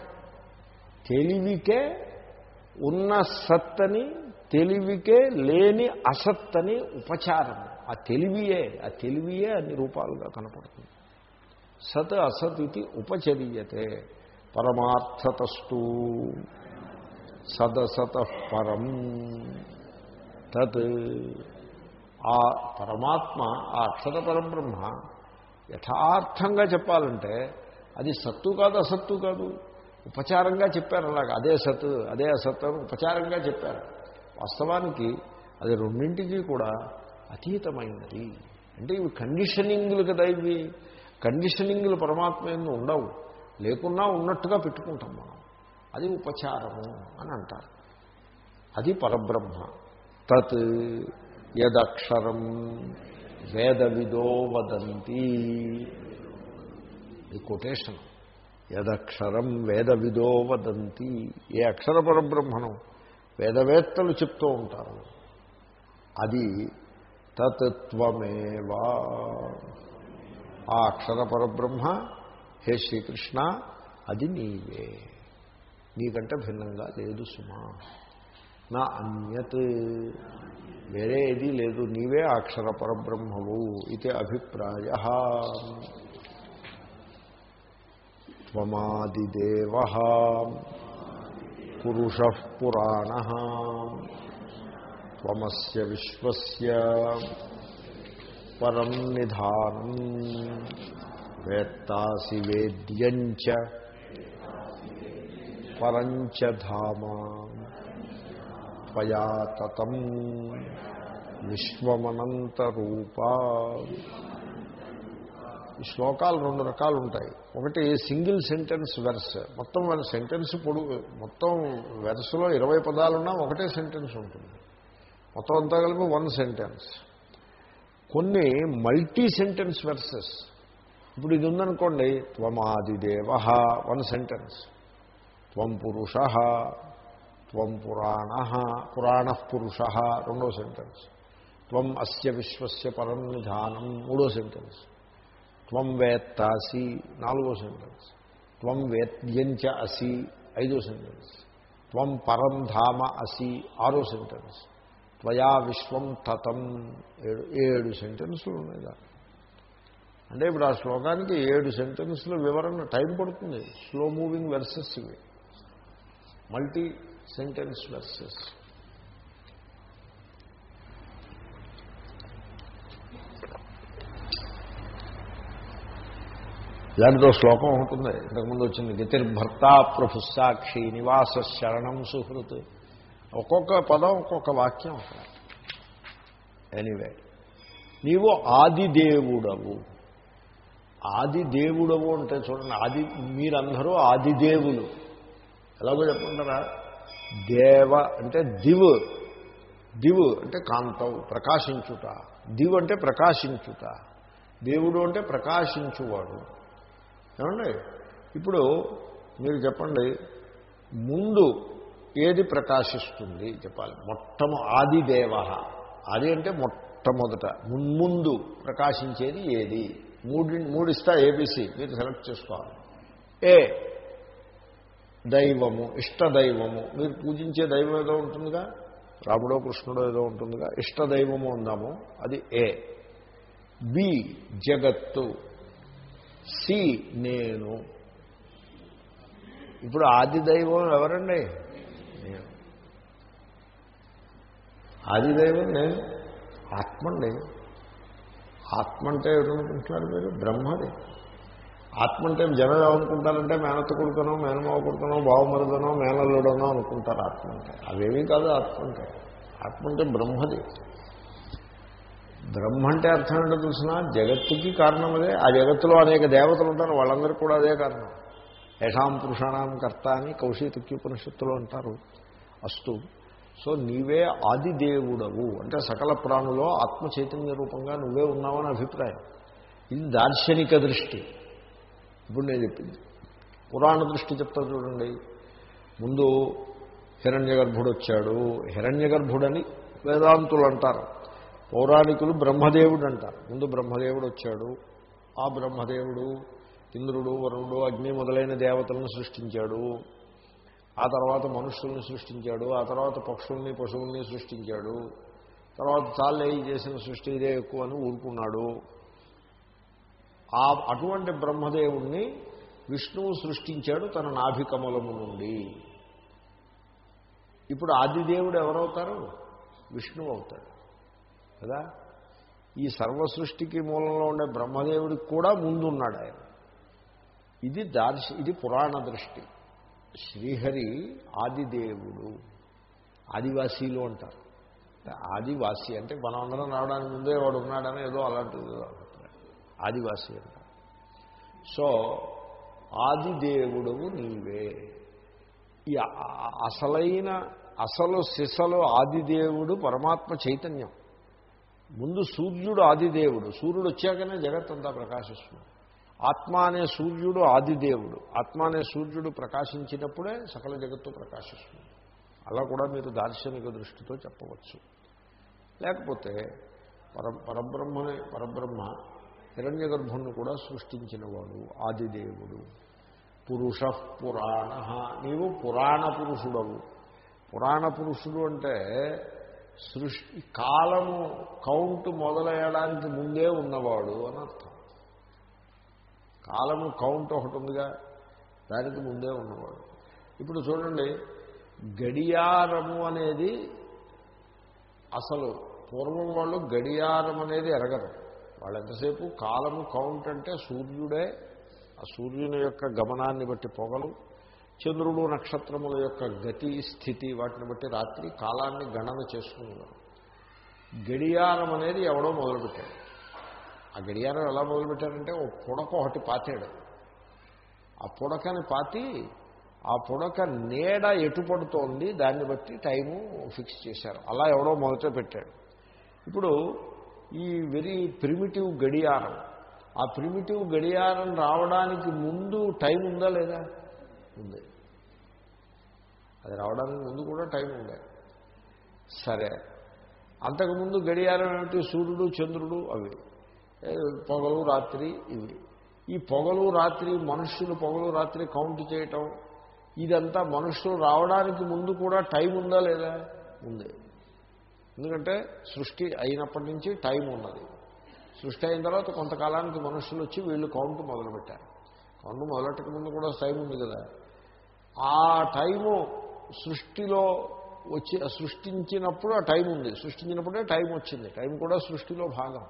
తెలివికే ఉన్న సత్తని తెలివికే లేని అసత్తని ఉపచారం. ఆ తెలివియే ఆ తెలివియే అన్ని రూపాలుగా కనపడుతుంది. సత్ అసత్ ఇది ఉపచర్యతే. పరమార్థతస్తు. సదసత పరం. తత్. ఆ పరమాత్మ ఆ అక్షర పరబ్రహ్మ యథార్థంగా చెప్పాలంటే అది సత్తు కాదు అసత్తు కాదు. ఉపచారంగా చెప్పారు అలాగా. అదే సత్తు అదే అసత్ అని ఉపచారంగా చెప్పారు. వాస్తవానికి అది రెండింటికి కూడా అతీతమైనది. అంటే ఇవి కండిషనింగ్లు కదా ఇవి. కండిషనింగ్లు పరమాత్మ ఎందు ఉండవు? లేకున్నా ఉన్నట్టుగా పెట్టుకుంటాం మనం. అది ఉపచారము అని అంటారు. అది పరబ్రహ్మ. తత్ యదక్షరం వేదవిదో వదంతి. ఈ కొటేషన్ యదక్షరం వేదవిదో వదంతి. ఏ అక్షర పరబ్రహ్మను వేదవేత్తలు చెప్తూ ఉంటారు. అది తత్వమేవా ఆ అక్షర పరబ్రహ్మ హే శ్రీకృష్ణ అది నీవే. నీకంటే భిన్నంగా లేదు సుమా. నా అన్యత్. వేరే ఏదీ లేదు. నీవే అక్షర పరబ్రహ్మవు. ఇది అభిప్రాయ. త్వమాదిదేవ పురుష పురాణ త్వమస్య విశ్వస్య పరం నిధానం వేత్తాసి వేద్యంచ పరంచ ధామ త్వయా తతం విశ్వమనంతరూపా ఈ శ్లోకాలు రెండు రకాలు ఉంటాయి ఒకటి సింగిల్ సెంటెన్స్ వెర్స్. మొత్తం సెంటెన్స్ పొడు మొత్తం వెర్స్లో ఇరవై పదాలున్నా ఒకటే సెంటెన్స్ ఉంటుంది. మొత్తం అంతా కలిపి వన్ సెంటెన్స్. కొన్ని మల్టీ సెంటెన్స్ వెర్సెస్. ఇప్పుడు ఇది ఉందనుకోండి త్వమాదిదేవ వన్ సెంటెన్స్. త్వం పురుష త్వం పురాణ పురాణ పురుష రెండో సెంటెన్స్. త్వం అస్య విశ్వస్య పరం నిధానం మూడో సెంటెన్స్. త్వం వేత్తాసి నాలుగో సెంటెన్స్ త్వం వేద్యంచ అసి ఐదో సెంటెన్స్ త్వం పరం ధామ అసి ఆరో సెంటెన్స్ త్వయా విశ్వం తతం ఏడు ఏడు సెంటెన్సులు ఉన్నాయి దాన్ని అంటే ఇప్పుడు ఆ శ్లోకానికి ఏడు సెంటెన్స్ల వివరణ టైం పడుతుంది. స్లో మూవింగ్ వెర్సెస్ ఇవి. మల్టీ సెంటెన్స్ వెర్సెస్ ఇలాంటిదో శ్లోకం ఉంటుంది. ఇంతకుముందు వచ్చింది గతిర్భర్త ప్రభుసాక్షి నివాస శరణం సుహృత్. ఒక్కొక్క పదం ఒక్కొక్క వాక్యం అక్కడ. ఎనీవే నీవు ఆదిదేవుడవు. ఆదిదేవుడవు అంటే చూడండి ఆది మీరందరూ ఆదిదేవులు. ఎలాగో చెప్పుకుంటారా దేవ అంటే దివ్. దివ్ అంటే కాంతం ప్రకాశించుట. దివ్ అంటే ప్రకాశించుట. దేవుడు అంటే ప్రకాశించువాడు. ఏమండి? ఇప్పుడు మీరు చెప్పండి ముందు ఏది ప్రకాశిస్తుంది? చెప్పాలి. మొట్టమ ఆదిదేవ ఆది అంటే మొట్టమొదట. మున్ముందు ప్రకాశించేది ఏది? మూడి మూడిస్తా ఏబిసి మీరు సెలెక్ట్ చేసుకోవాలి. ఏ? దైవము ఇష్టదైవము మీరు పూజించే దైవం ఏదో ఉంటుందిగా? రాముడో కృష్ణుడో ఏదో ఉంటుందిగా? ఇష్టదైవము ఉందాము అది ఏ? బి జగత్తు. సి నేను. ఇప్పుడు ఆది దైవం ఎవరండి? నేను. ఆది దైవం నేను. ఆత్మండి. ఆత్మ అంటే ఏమనుకుంటున్నారు మీరు? బ్రహ్మది. ఆత్మ అంటే జనం ఏమనుకుంటారంటే మేనత్త కొడుకునో మేనమావ కొడుకునో బావమరుదనో మేనల్లుడనో అనుకుంటారు ఆత్మ అంటే అవేమీ కాదు ఆత్మ అంటే ఆత్మ అంటే బ్రహ్మది. బ్రహ్మ అంటే అర్థం ఏంటో తెలిసిన? జగత్తుకి కారణం అదే. ఆ జగత్తులో అనేక దేవతలు ఉంటారు. వాళ్ళందరూ కూడా అదే కారణం. యషాం పురుషాణం కర్త అని కౌశికుపనిషత్తులు అంటారు. అస్తు. సో నీవే ఆదిదేవుడవు. అంటే సకల ప్రాణులో ఆత్మ చైతన్య రూపంగా నువ్వే ఉన్నావని అభిప్రాయం. ఇది దార్శనిక దృష్టి. ఇప్పుడు నేను చెప్పింది. పురాణ దృష్టి చెప్తా చూడండి. ముందు హిరణ్య గర్భుడు వచ్చాడు. హిరణ్య గర్భుడని వేదాంతులు అంటారు. పౌరాణికులు బ్రహ్మదేవుడు అంటారు ముందు బ్రహ్మదేవుడు వచ్చాడు. ఆ బ్రహ్మదేవుడు ఇంద్రుడు వరుణుడు అగ్ని మొదలైన దేవతలను సృష్టించాడు. ఆ తర్వాత మనుషుల్ని సృష్టించాడు. ఆ తర్వాత పక్షుల్ని పశువుల్ని సృష్టించాడు. తర్వాత చాలే చేసిన సృష్టి ఇదే ఎక్కువ అని ఊరుకున్నాడు. ఆ అటువంటి బ్రహ్మదేవుణ్ణి విష్ణువు సృష్టించాడు తన నాభికమలము నుండి. ఇప్పుడు ఆదిదేవుడు ఎవరవుతారు? విష్ణువు అవుతాడు. కదా? ఈ సర్వ సృష్టికి మూలంలో ఉండే బ్రహ్మదేవుడికి కూడా ముందున్నాడు ఆయన. ఇది దార్శ ఇది పురాణ దృష్టి. శ్రీహరి ఆదిదేవుడు. ఆదివాసీలు అంటారు. ఆదివాసి అంటే మనం అందరం రావడానికి ముందే వాడు ఉన్నాడని ఏదో అలాంటిది ఆదివాసి అంటారు. సో ఆదిదేవుడవు నీవే. ఈ అసలైన అసలు సిసలు ఆదిదేవుడు పరమాత్మ చైతన్యం. ముందు సూర్యుడు ఆదిదేవుడు. సూర్యుడు వచ్చాకనే జగత్తంతా ప్రకాశిస్తుంది. ఆత్మ అనే సూర్యుడు ఆదిదేవుడు. ఆత్మ అనే సూర్యుడు ప్రకాశించినప్పుడే సకల జగత్తు ప్రకాశిస్తుంది. అలా కూడా మీరు దార్శనిక దృష్టితో చెప్పవచ్చు. లేకపోతే పర పరబ్రహ్మని పరబ్రహ్మ హిరణ్య గర్భుణ్ణి కూడా సృష్టించినవాడు ఆదిదేవుడు. పురుష పురాణ. నీవు పురాణ పురుషుడవు. పురాణ పురుషుడు అంటే సృష్టి కాలము కౌంట్ మొదలయ్యడానికి ముందే ఉన్నవాడు అని అర్థం. కాలము కౌంట్ ఒకటి ఉందిగా దానికి ముందే ఉన్నవాడు. ఇప్పుడు చూడండి గడియారము అనేది అసలు పూర్వం వాళ్ళు గడియారం అనేది ఎరగరు. వాళ్ళు ఎంతసేపు కాలము కౌంట్ అంటే సూర్యుడే ఆ సూర్యుని యొక్క గమనాన్ని బట్టి పొగలు చంద్రుడు నక్షత్రముల యొక్క గతి స్థితి వాటిని బట్టి రాత్రి కాలాన్ని గణన చేసుకునేవారు గడియారం అనేది ఎవడో మొదలుపెట్టాడు. ఆ గడియారం ఎలా మొదలుపెట్టారంటే ఓ పుడక ఒకటి పాతాడు. ఆ పుడకని పాతి ఆ పుడక నీడ ఎటు పడుతోంది దాన్ని బట్టి టైము ఫిక్స్ చేశారు. అలా ఎవడో మొదట పెట్టాడు. ఇప్పుడు ఈ వెరీ ప్రిమిటివ్ గడియారం ఆ ప్రిమిటివ్ గడియారం రావడానికి ముందు టైం ఉందా లేదా? ఉంది అది రావడానికి ముందు కూడా టైం ఉండే. సరే. అంతకుముందు గడియారం ఏమిటి? సూర్యుడు చంద్రుడు అవి. పొగలు రాత్రి ఇవి. ఈ పొగలు రాత్రి మనుష్యులు పొగలు రాత్రి కౌంట్ చేయటం ఇదంతా మనుషులు రావడానికి ముందు కూడా టైం ఉందా లేదా? ఉంది. ఎందుకంటే సృష్టి అయినప్పటి నుంచి టైం ఉన్నది. సృష్టి అయిన తర్వాత కొంతకాలానికి మనుషులు వచ్చి వీళ్ళు కౌంట్ మొదలుపెట్టారు. కౌంట్ మొదలెట్టక ముందు కూడా టైం ఉంది కదా? ఆ టైము సృష్టిలో వచ్చి సృష్టించినప్పుడు ఆ టైం ఉంది. సృష్టించినప్పుడే టైం వచ్చింది. టైం కూడా సృష్టిలో భాగం.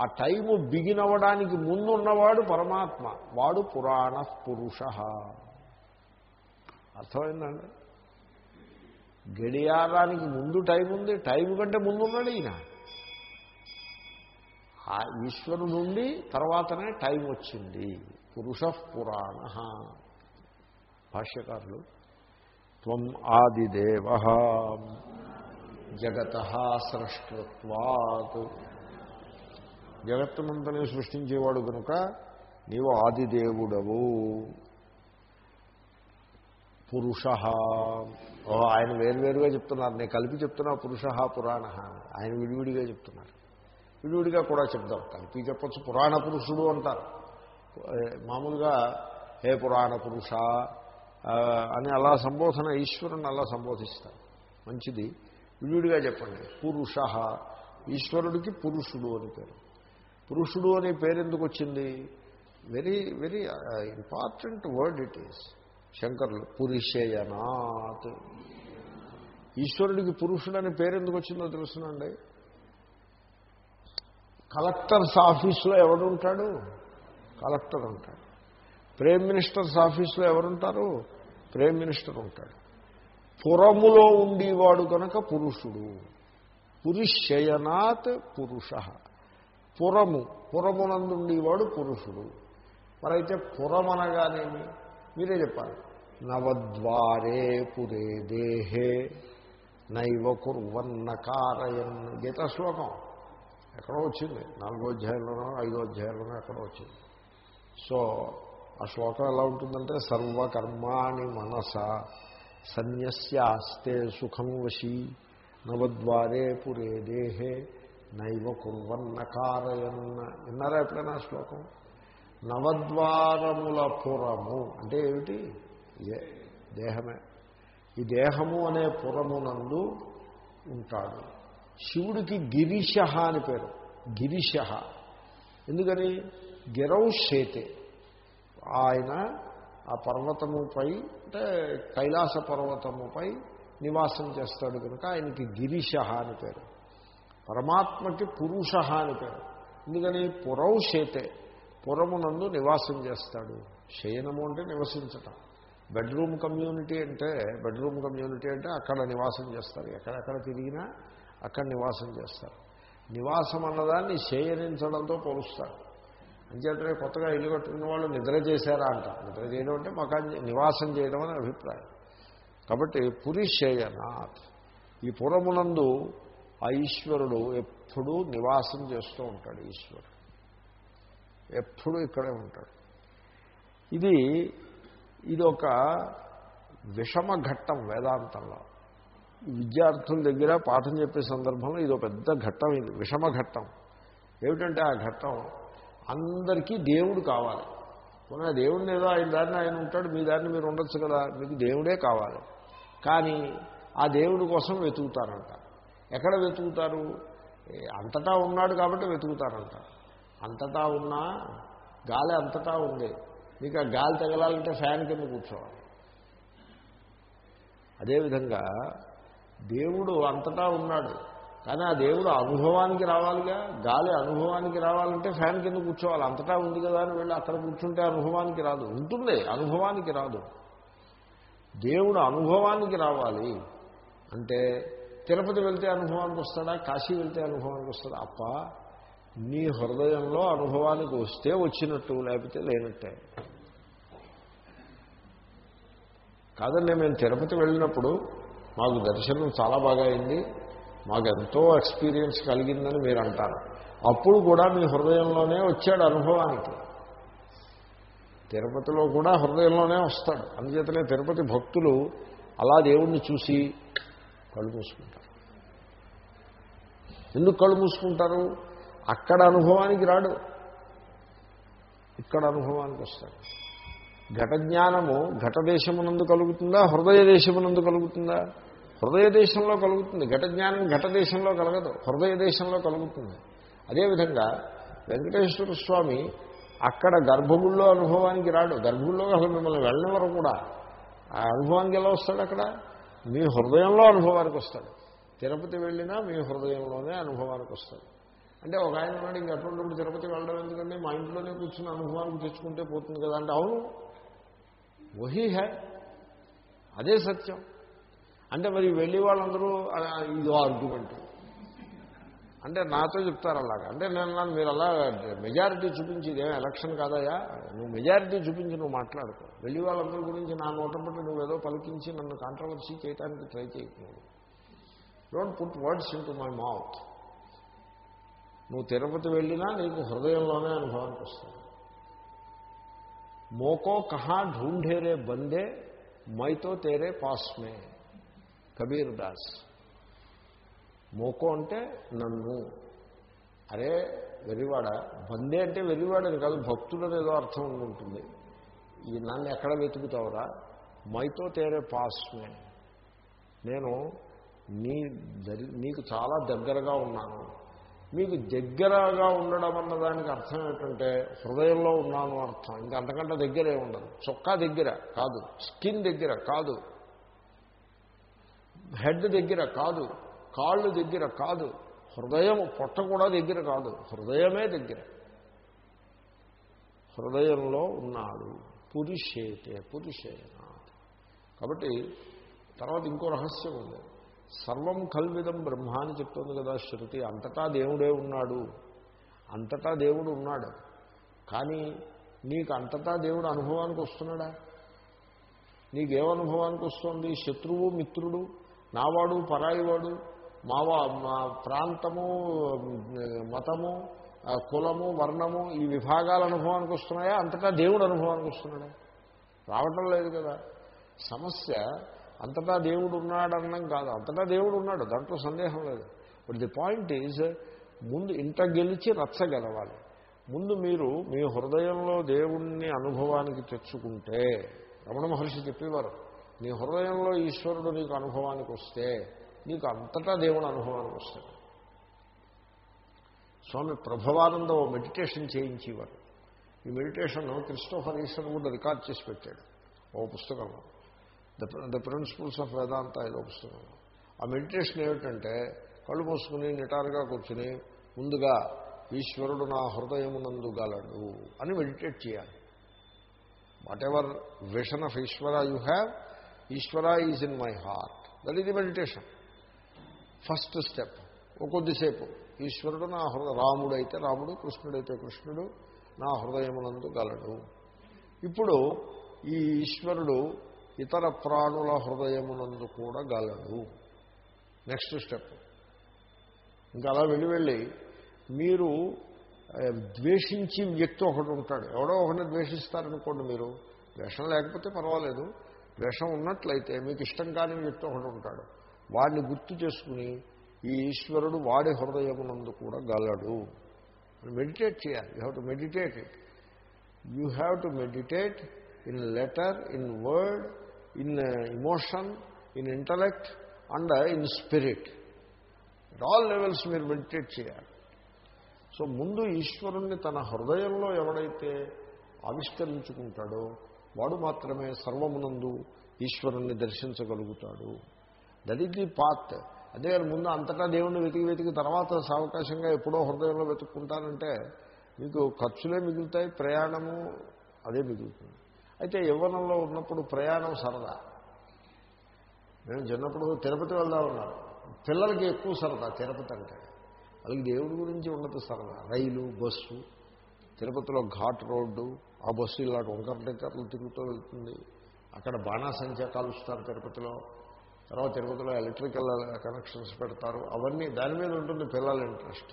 ఆ టైము బిగిన్ అవ్వడానికి ముందు ఉన్నవాడు పరమాత్మ. వాడు పురాణ పురుష. అర్థమైందండి? గడియారానికి ముందు టైం ఉంది. టైం కంటే ముందు ఉన్నాడు ఈయన. ఆ ఈశ్వరుడు నుండి తర్వాతనే టైం వచ్చింది. పురుష పురాణ. భాష్యకారులు త్వం ఆదిదేవ జగత సృష్టత్వాత్. జగత్తునంతని సృష్టించేవాడు కనుక నీవు ఆదిదేవుడవు. పురుష. ఆయన వేరువేరుగా చెప్తున్నారు. నేను కలిపి చెప్తున్నా పురుష పురాణ ఆయన విడివిడిగా చెప్తున్నారు. విడివిడిగా కూడా చెప్దాం. కలిపి చెప్పచ్చు. పురాణ పురుషుడు అంటారు. మామూలుగా హే పురాణ పురుష అని అలా సంబోధన ఈశ్వరుని అలా సంబోధిస్తారు. మంచిది. విడివిడిగా చెప్పండి. పురుష. ఈశ్వరుడికి పురుషుడు అని పేరు. పురుషుడు అనే పేరు ఎందుకు వచ్చింది? Very very important word it is. శంకర్లు పురుషేయనాత్. ఈశ్వరుడికి పురుషుడు అనే పేరు ఎందుకు వచ్చిందో తెలుసునండి. కలెక్టర్స్ ఆఫీస్లో ఎవడుంటాడు కలెక్టర్ ఉంటాడు. ప్రైమ్ మినిస్టర్స్ ఆఫీసులో ఎవరుంటారు? ప్రైమ్ మినిస్టర్ ఉంటాడు. పురములో ఉండేవాడు కనుక పురుషుడు. పురుషయనాత్ పురుష. పురము పురమునందుండేవాడు పురుషుడు. మరైతే పురం అనగానేమి మీరే చెప్పాలి. నవద్వారే పురే దేహే నైవ కుర్వన్న కారయన్. గీతా శ్లోకం ఎక్కడో వచ్చింది. నాలుగో అధ్యాయంలోనో ఐదో అధ్యాయంలోనో ఎక్కడో వచ్చింది. సో ఆ శ్లోకం ఎలా ఉంటుందంటే సర్వకర్మాణి మనస సన్యస్యాస్తే సుఖం వశీ నవద్వారే పురే దేహే నైవ కుర్వన్న కారయన్న. విన్నారా ఎప్పుడైనా శ్లోకం? నవద్వారముల పురము. అంటే ఏమిటి? ఇదే దేహమే. ఈ దేహము అనే పురమునందు ఉంటాడు. శివుడికి గిరిశ అని పేరు. గిరిశ ఎందుకని? గిరౌ శేతే. ఆయన ఆ పర్వతముపై అంటే కైలాస పర్వతముపై నివాసం చేస్తాడు కనుక ఆయనకి గిరిశ అని పేరు. పరమాత్మకి పురుష అని పేరు. ఎందుకని? పురౌశేతే పురమునందు నివాసం చేస్తాడు. శయనము అంటే నివసించటం. బెడ్రూమ్ కమ్యూనిటీ అంటే బెడ్రూమ్ కమ్యూనిటీ అంటే అక్కడ నివాసం చేస్తారు. ఎక్కడెక్కడ తిరిగినా అక్కడ నివాసం చేస్తారు. నివాసం అన్నదాన్ని శయనించడంతో పోలుస్తారు అంచేతనే కొత్తగా ఇల్లు కట్టుకున్న వాళ్ళు నిద్ర చేశారా అంట. నిద్ర చేయడం అంటే మకాన్ని నివాసం చేయడం అని అభిప్రాయం. కాబట్టి పురిశయనాథ్ ఈ పురమునందు ఆ ఈశ్వరుడు ఎప్పుడూ నివాసం చేస్తూ ఉంటాడు ఈశ్వరుడు. ఎప్పుడూ ఇక్కడే ఉంటాడు. ఇది ఇది ఒక విషమ ఘట్టం వేదాంతంలో. విద్యార్థుల దగ్గర పాఠం చెప్పే సందర్భంలో ఇది ఒక పెద్ద ఘట్టం ఇది విషమ ఘట్టం. ఏమిటంటే ఆ ఘట్టం అందరికీ దేవుడు కావాలి. మన దేవుడిని ఏదో ఆయన దారిని ఆయన ఉంటాడు మీ దారిని మీరు ఉండొచ్చు కదా మీకు దేవుడే కావాలి. కానీ ఆ దేవుడి కోసం వెతుకుతారంట. ఎక్కడ వెతుకుతారు? అంతటా ఉన్నాడు కాబట్టి వెతుకుతారంట. అంతటా ఉన్నా గాలి అంతటా ఉంది మీకు ఆ గాలి తగలాలంటే ఫ్యాన్ కింద కూర్చోవాలి. అదేవిధంగా దేవుడు అంతటా ఉన్నాడు. కానీ ఆ దేవుడు అనుభవానికి రావాలిగా గాలి అనుభవానికి రావాలంటే ఫ్యాన్ కింద కూర్చోవాలి. అంతటా ఉంది కదా అని వెళ్ళి అక్కడ కూర్చుంటే అనుభవానికి రాదు. ఉంటుంది అనుభవానికి రాదు. దేవుడు అనుభవానికి రావాలి అంటే తిరుపతి వెళ్తే అనుభవానికి వస్తాడా? కాశీ వెళ్తే అనుభవానికి వస్తాడా? అప్ప నీ హృదయంలో అనుభవానికి వస్తే వచ్చినట్టు లేకపోతే లేనట్టే. కాదండి మేము తిరుపతి వెళ్ళినప్పుడు మాకు దర్శనం చాలా బాగా అయింది. మాకు ఎంతో ఎక్స్పీరియన్స్ కలిగిందని మీరు అంటారు అప్పుడు కూడా మీ హృదయంలోనే వచ్చాడు అనుభవానికి. తిరుపతిలో కూడా హృదయంలోనే వస్తాడు. అందుచేతనే తిరుపతి భక్తులు అలా దేవుణ్ణి చూసి కళ్ళు మూసుకుంటారు. ఎందుకు కళ్ళు మూసుకుంటారు? అక్కడ అనుభవానికి రాడు. ఇక్కడ అనుభవానికి వస్తాడు. ఘట జ్ఞానము ఘట దేశమునందు కలుగుతుందా? హృదయ దేశమునందు కలుగుతుందా? హృదయ దేశంలో కలుగుతుంది. ఘట జ్ఞానం ఘట దేశంలో కలగదు. హృదయ దేశంలో కలుగుతుంది. అదేవిధంగా వెంకటేశ్వర స్వామి అక్కడ గర్భగుళ్ళో అనుభవానికి రాడు. గర్భగుళ్ళో అసలు మిమ్మల్ని వెళ్ళనివ్వరు కూడా. ఆ అనుభవానికి ఎలా వస్తాడు అక్కడ? మీ హృదయంలో అనుభవానికి వస్తాడు. తిరుపతి వెళ్ళినా మీ హృదయంలోనే అనుభవానికి వస్తాడు. అంటే ఒక ఆయన నాడు ఇంక అటువంటిప్పుడు తిరుపతి వెళ్ళడం ఎందుకంటే మా ఇంట్లోనే కూర్చుని అనుభవానికి తెచ్చుకుంటే పోతుంది కదా అంటే అవును. వహీ హై. అదే సత్యం. అంటే మరి వెళ్ళి వాళ్ళందరూ ఇది ఇదో ఆర్గ్యుమెంట్ అంటే నాతో చెప్తారు అలాగా. అంటే నేను మీరు అలా మెజారిటీ చూపించింది ఏం ఎలక్షన్ కాదయా నువ్వు మెజారిటీ చూపించి నువ్వు మాట్లాడుకో. వెళ్ళి వాళ్ళందరి గురించి నా నోటపట్టి నువ్వు ఏదో పలికించి నన్ను కాంట్రవర్సీ చేయడానికి ట్రై చేయకూడదు don't put words in my mouth నువ్వు తిరుపతి వెళ్ళినా నీకు హృదయంలోనే అనుభవానికి వస్తుంది. మోకో కహా ఢూంఢేరే బందే మైతో తేరే పాస్ మే కబీర్ దాస్. మోకో అంటే నన్ను. అరే వెర్రివాడ. బందే అంటే వెరివాడని కాదు భక్తులని ఏదో అర్థం ఉంటుంది ఈ నన్ను ఎక్కడ వెతుకుతావురా? మైతో తేరే పాస్మే. నేను నీ దరి నీకు చాలా దగ్గరగా ఉన్నాను. మీకు దగ్గరగా ఉండడం అన్న దానికి అర్థం ఏంటంటే హృదయంలో ఉన్నాను అర్థం. ఇంకా అంతకంటే దగ్గరే ఉండదు. చొక్కా దగ్గర కాదు. స్కిన్ దగ్గర కాదు. హెడ్ దగ్గర కాదు కాళ్ళు దగ్గర కాదు హృదయం పొట్ట కూడా దగ్గర కాదు హృదయమే దగ్గర. హృదయంలో ఉన్నాడు పురుషేతే పురుషేన. కాబట్టి తర్వాత ఇంకో రహస్యం ఉంది. సర్వం కల్విదం బ్రహ్మ అని చెప్తుంది కదా శృతి అంతటా దేవుడే ఉన్నాడు. అంతటా దేవుడు ఉన్నాడు. కానీ నీకు అంతటా దేవుడు అనుభవానికి వస్తున్నాడా? నీకేమనుభవానికి వస్తుంది? శత్రువు మిత్రుడు? నావాడు పరాయివాడు మావా మా ప్రాంతము మతము కులము వర్ణము ఈ విభాగాల అనుభవానికి వస్తున్నాయా? అంతటా దేవుడు అనుభవానికి వస్తున్నాడా? రావటం లేదు కదా. సమస్య అంతటా దేవుడు ఉన్నాడన్నం కాదు. అంతటా దేవుడు ఉన్నాడు. దాంట్లో సందేహం లేదు. బట్ ది పాయింట్ ఈజ్ ముందు ఇంత గెలిచి రచ్చ గెలవాలి. ముందు మీరు మీ హృదయంలో దేవుణ్ణి అనుభవానికి తెచ్చుకుంటే రమణ మహర్షి చెప్పేవారు నీ హృదయంలో ఈశ్వరుడు నీకు అనుభవానికి వస్తే నీకు అంతటా దేవుడు అనుభవానికి వస్తాడు. స్వామి ప్రభవానంద ఓ మెడిటేషన్ చేయించేవారు ఈ మెడిటేషన్ క్రిస్టోఫర్ ఈశ్వర్ కూడా రికార్డ్ చేసి పెట్టాడు. ఓ పుస్తకంలో the the principles of Vedanta ఏదో పుస్తకంలో ఆ మెడిటేషన్ ఏమిటంటే కళ్ళు మూసుకుని నిటారుగా కూర్చుని ముందుగా ఈశ్వరుడు నా హృదయమునందు గలడు అని మెడిటేట్ చేయాలి. Whatever vision of Ishwara you have Ishwara is in my heart. That is meditation. First step. ఒక కొద్దిసేపు. ఈశ్వరుడు నా హృదయ రాముడు అయితే రాముడు కృష్ణుడైతే కృష్ణుడు నా హృదయమునందు గలడు. ఇప్పుడు ఈ ఈశ్వరుడు ఇతర ప్రాణుల హృదయమునందు కూడా గలడు. Next step. ఇంకా అలా వెళ్ళి వెళ్ళి మీరు ద్వేషించి వ్యక్తి ఒకడు ఉంటాడు. ఎవడో ఒకరిని ద్వేషిస్తారనుకోండి మీరు. ద్వేషం లేకపోతే పర్వాలేదు. ద్వేషం ఉన్నట్లయితే మీకు ఇష్టం కాని వ్యక్తి ఒకడు ఉంటాడు. వాడిని గుర్తు చేసుకుని ఈ ఈశ్వరుడు వాడి హృదయమునందు కూడా గలడు. మెడిటేట్ చేయాలి. You have to meditate it. You have to meditate in letter in word in emotion in intellect and in spirit. It all levels మీరు మెడిటేట్ చేయాలి. సో ముందు ఈశ్వరుణ్ణి తన హృదయంలో ఎవడైతే ఆవిష్కరించుకుంటాడో వాడు మాత్రమే సర్వమునందు ఈశ్వరుణ్ణి దర్శించగలుగుతాడు. దట్ ఈజ్ ది పాత్ అదే ముందు అంతటా దేవుణ్ణి వెతికి వెతికి తర్వాత సావకాశంగా ఎప్పుడో హృదయంలో వెతుక్కుంటానంటే మీకు ఖర్చులే మిగులుతాయి ప్రయాణము అదే మిగులుతుంది. అయితే యవ్వనంలో ఉన్నప్పుడు ప్రయాణం సరదా. మేము చిన్నప్పుడు తిరుపతి వెళ్దామన్నారు పిల్లలకి ఎక్కువ సరదా తిరుపతి అంటే. వాళ్ళకి దేవుడి గురించి ఉన్నది సరదా. రైలు బస్సు తిరుపతిలో ఘాట్ రోడ్డు ఆ బస్సు ఇలా వంకర టెక్కర్లు తిరుగుతూ వెళ్తుంది. అక్కడ బాణాసంచా కాలుస్తారు తిరుపతిలో. తర్వాత తిరుపతిలో ఎలక్ట్రికల్ కనెక్షన్స్ పెడతారు. అవన్నీ దాని మీద ఉంటుంది పిల్లల ఇంట్రెస్ట్.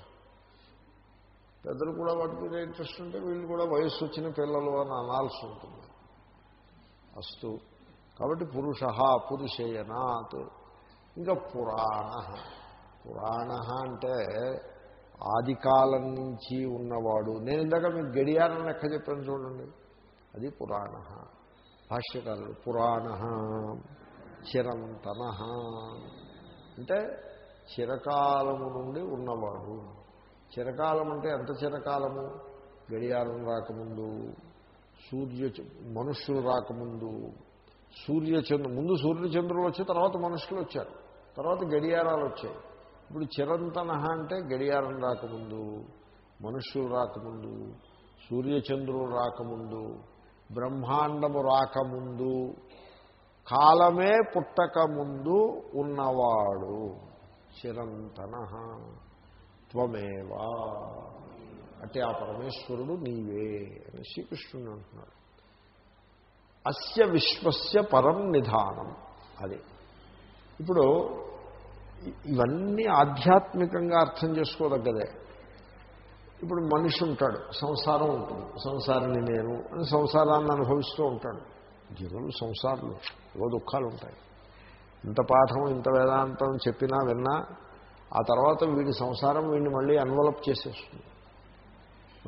పెద్దలు కూడా వాటి మీద ఇంట్రెస్ట్ ఉంటే వీళ్ళు కూడా వయస్సు వచ్చిన పిల్లలు అని అనాల్సి ఉంటుంది. అస్తు. కాబట్టి పురుష పురుషేయనాత్. ఇంకా పురాణ. పురాణ అంటే ఆది కాలం నుంచి ఉన్నవాడు. నేను ఇందాక మీకు గడియారం లెక్క చెప్పాను చూడండి. అది పురాణ. భాష్యకారుడు పురాణ. చిరంతన. అంటే చిరకాలము నుండి ఉన్నవాడు. చిరకాలం అంటే ఎంత చిరకాలము? గడియారం రాకముందు సూర్య మనుష్యులు రాకముందు. సూర్యచంద్రు ముందు సూర్యచంద్రులు వచ్చి తర్వాత మనుషులు వచ్చారు. తర్వాత గడియారాలు వచ్చాయి. ఇప్పుడు చిరంతన అంటే గడియారం రాకముందు మనుష్యులు రాకముందు సూర్యచంద్రులు రాకముందు బ్రహ్మాండము రాకముందు కాలమే పుట్టకముందు ఉన్నవాడు చిరంతన త్వమేవా. అంటే ఆ పరమేశ్వరుడు నీవే అని శ్రీకృష్ణుడు అంటున్నాడు అస్య విశ్వస్య పరం నిధానం అది. ఇప్పుడు ఇవన్నీ ఆధ్యాత్మికంగా అర్థం చేసుకోదగ్గదే. ఇప్పుడు మనిషి ఉంటాడు సంసారం ఉంటుంది. సంసారాన్ని నేను అని సంసారాన్ని అనుభవిస్తూ ఉంటాడు. జీవులు సంసారాలు ఏవో దుఃఖాలు ఉంటాయి. ఇంత పాఠం ఇంత వేదాంతం చెప్పినా విన్నా ఆ తర్వాత వీడి సంసారం వీడిని మళ్ళీ అన్వలప్ చేసేస్తుంది.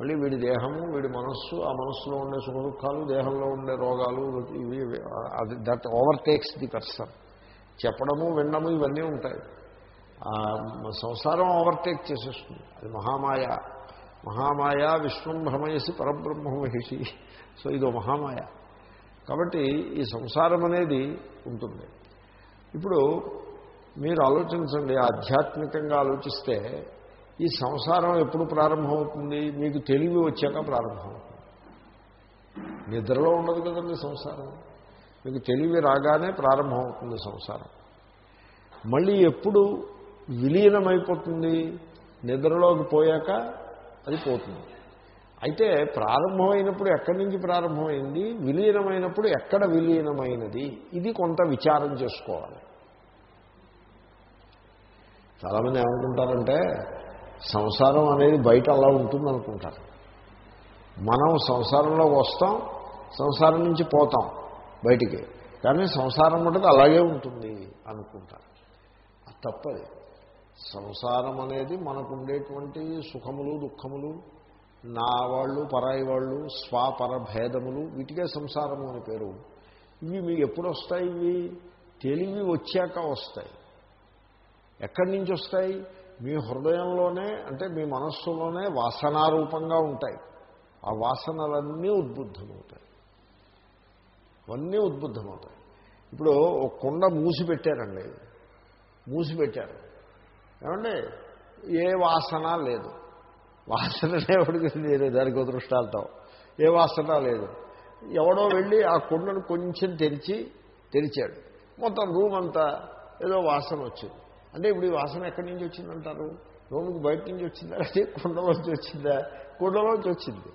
మళ్ళీ వీడి దేహము వీడి మనస్సు ఆ మనస్సులో ఉండే సుఖ దుఃఖాలు దేహంలో ఉండే రోగాలు ఇవి అది దట్ ఓవర్టేక్స్ ది పర్సన్ చెప్పడము వినడము ఇవన్నీ ఉంటాయి. సంసారం ఓవర్టేక్ చేసేస్తుంది. అది మహామాయ. మహామాయ విశ్వం భ్రమయసి పరబ్రహ్మ మహిషి. సో ఇదో మహామాయ. కాబట్టి ఈ సంసారం అనేది ఉంటుంది. ఇప్పుడు మీరు ఆలోచించండి ఆధ్యాత్మికంగా ఆలోచిస్తే ఈ సంసారం ఎప్పుడు ప్రారంభమవుతుంది? మీకు తెలివి వచ్చాక ప్రారంభమవుతుంది. నిద్రలో ఉండదు కదండి సంసారం. మీకు తెలివి రాగానే ప్రారంభమవుతుంది సంసారం. మళ్ళీ ఎప్పుడు విలీనమైపోతుంది. నిద్రలోకి పోయాక అది పోతుంది. అయితే ప్రారంభమైనప్పుడు ఎక్కడి నుంచి ప్రారంభమైంది? విలీనమైనప్పుడు ఎక్కడ విలీనమైనది? ఇది కొంత విచారం చేసుకోవాలి. చాలామంది ఏమనుకుంటారంటే సంసారం అనేది బయట అలా ఉంటుంది అనుకుంటారు మనం సంసారంలో వస్తాం సంసారం నుంచి పోతాం బయటికి. కానీ సంసారం ఉంటుంది అలాగే ఉంటుంది అనుకుంటారు. అది తప్పది. సంసారం అనేది మనకు ఉండేటువంటి సుఖములు దుఃఖములు నా వాళ్ళు పరాయి వాళ్ళు స్వాపర భేదములు వీటికే సంసారము అని పేరు. ఇవి మీ ఎప్పుడు వస్తాయి ఇవి తెలివి వచ్చాక వస్తాయి. ఎక్కడి నుంచి వస్తాయి? మీ హృదయంలోనే అంటే మీ మనస్సులోనే వాసనారూపంగా ఉంటాయి. ఆ వాసనలన్నీ ఉద్బుద్ధమవుతాయి. అవన్నీ ఉద్బుద్ధమవుతాయి. ఇప్పుడు ఒక కుండ మూసిపెట్టారండి. మూసిపెట్టారు. ఏమండి? ఏ వాసన లేదు. వాసన ఎవరికి లేదు దానికి దృష్టాలతో ఏ వాసన లేదు. ఎవడో వెళ్ళి ఆ కుండను కొంచెం తెరిచి తెరిచాడు. మొత్తం రూమ్ అంతా ఏదో వాసన వచ్చింది. అంటే ఇప్పుడు ఈ వాసన ఎక్కడి నుంచి వచ్చిందంటారు? రూమ్కి బయట నుంచి వచ్చిందా? అదే కుండలోంచి వచ్చిందా? కుండలోంచి వచ్చింది.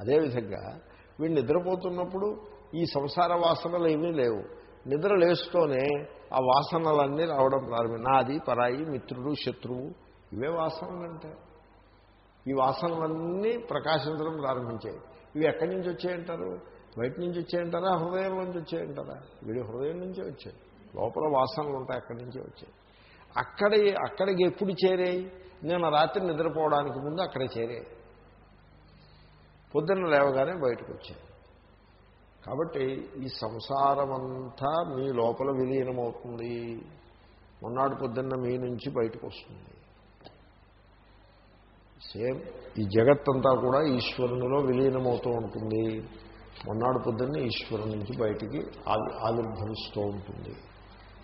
అదేవిధంగా వీడు నిద్రపోతున్నప్పుడు ఈ సంసార వాసనలు ఏమీ లేవు. నిద్ర లేస్తూనే ఆ వాసనలన్నీ రావడం ప్రారంభం. నాది పరాయి మిత్రుడు శత్రువు ఇవే వాసనలంటే. ఈ వాసనలన్నీ ప్రకాశించడం ప్రారంభించాయి. ఇవి ఎక్కడి నుంచి వచ్చాయంటారు? బయట నుంచి వచ్చాయంటారా? హృదయం నుంచి వచ్చాయంటారా? వీడి హృదయం నుంచే వచ్చాయి. లోపల వాసనలు ఉంటాయి అక్కడి నుంచే వచ్చాయి. అక్కడ అక్కడికి ఎప్పుడు చేరాయి? నేను రాత్రి నిద్రపోవడానికి ముందు అక్కడ చేరాయి. పొద్దున్న లేవగానే బయటకు వచ్చాయి. కాబట్టి ఈ సంసారమంతా మీ లోపల విలీనమవుతుంది. మొన్నాడు పొద్దున్న మీ నుంచి బయటకు వస్తుంది సేమ్ ఈ జగత్తంతా కూడా ఈశ్వరునిలో విలీనమవుతూ ఉంటుంది. మొన్నాడు పొద్దున్న ఈశ్వరు నుంచి బయటికి ఆవిర్భవిస్తూ ఉంటుంది.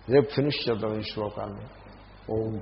రేపు ఫినిష్ చేద్దాం ఈ శ్లోకాన్ని. ఓం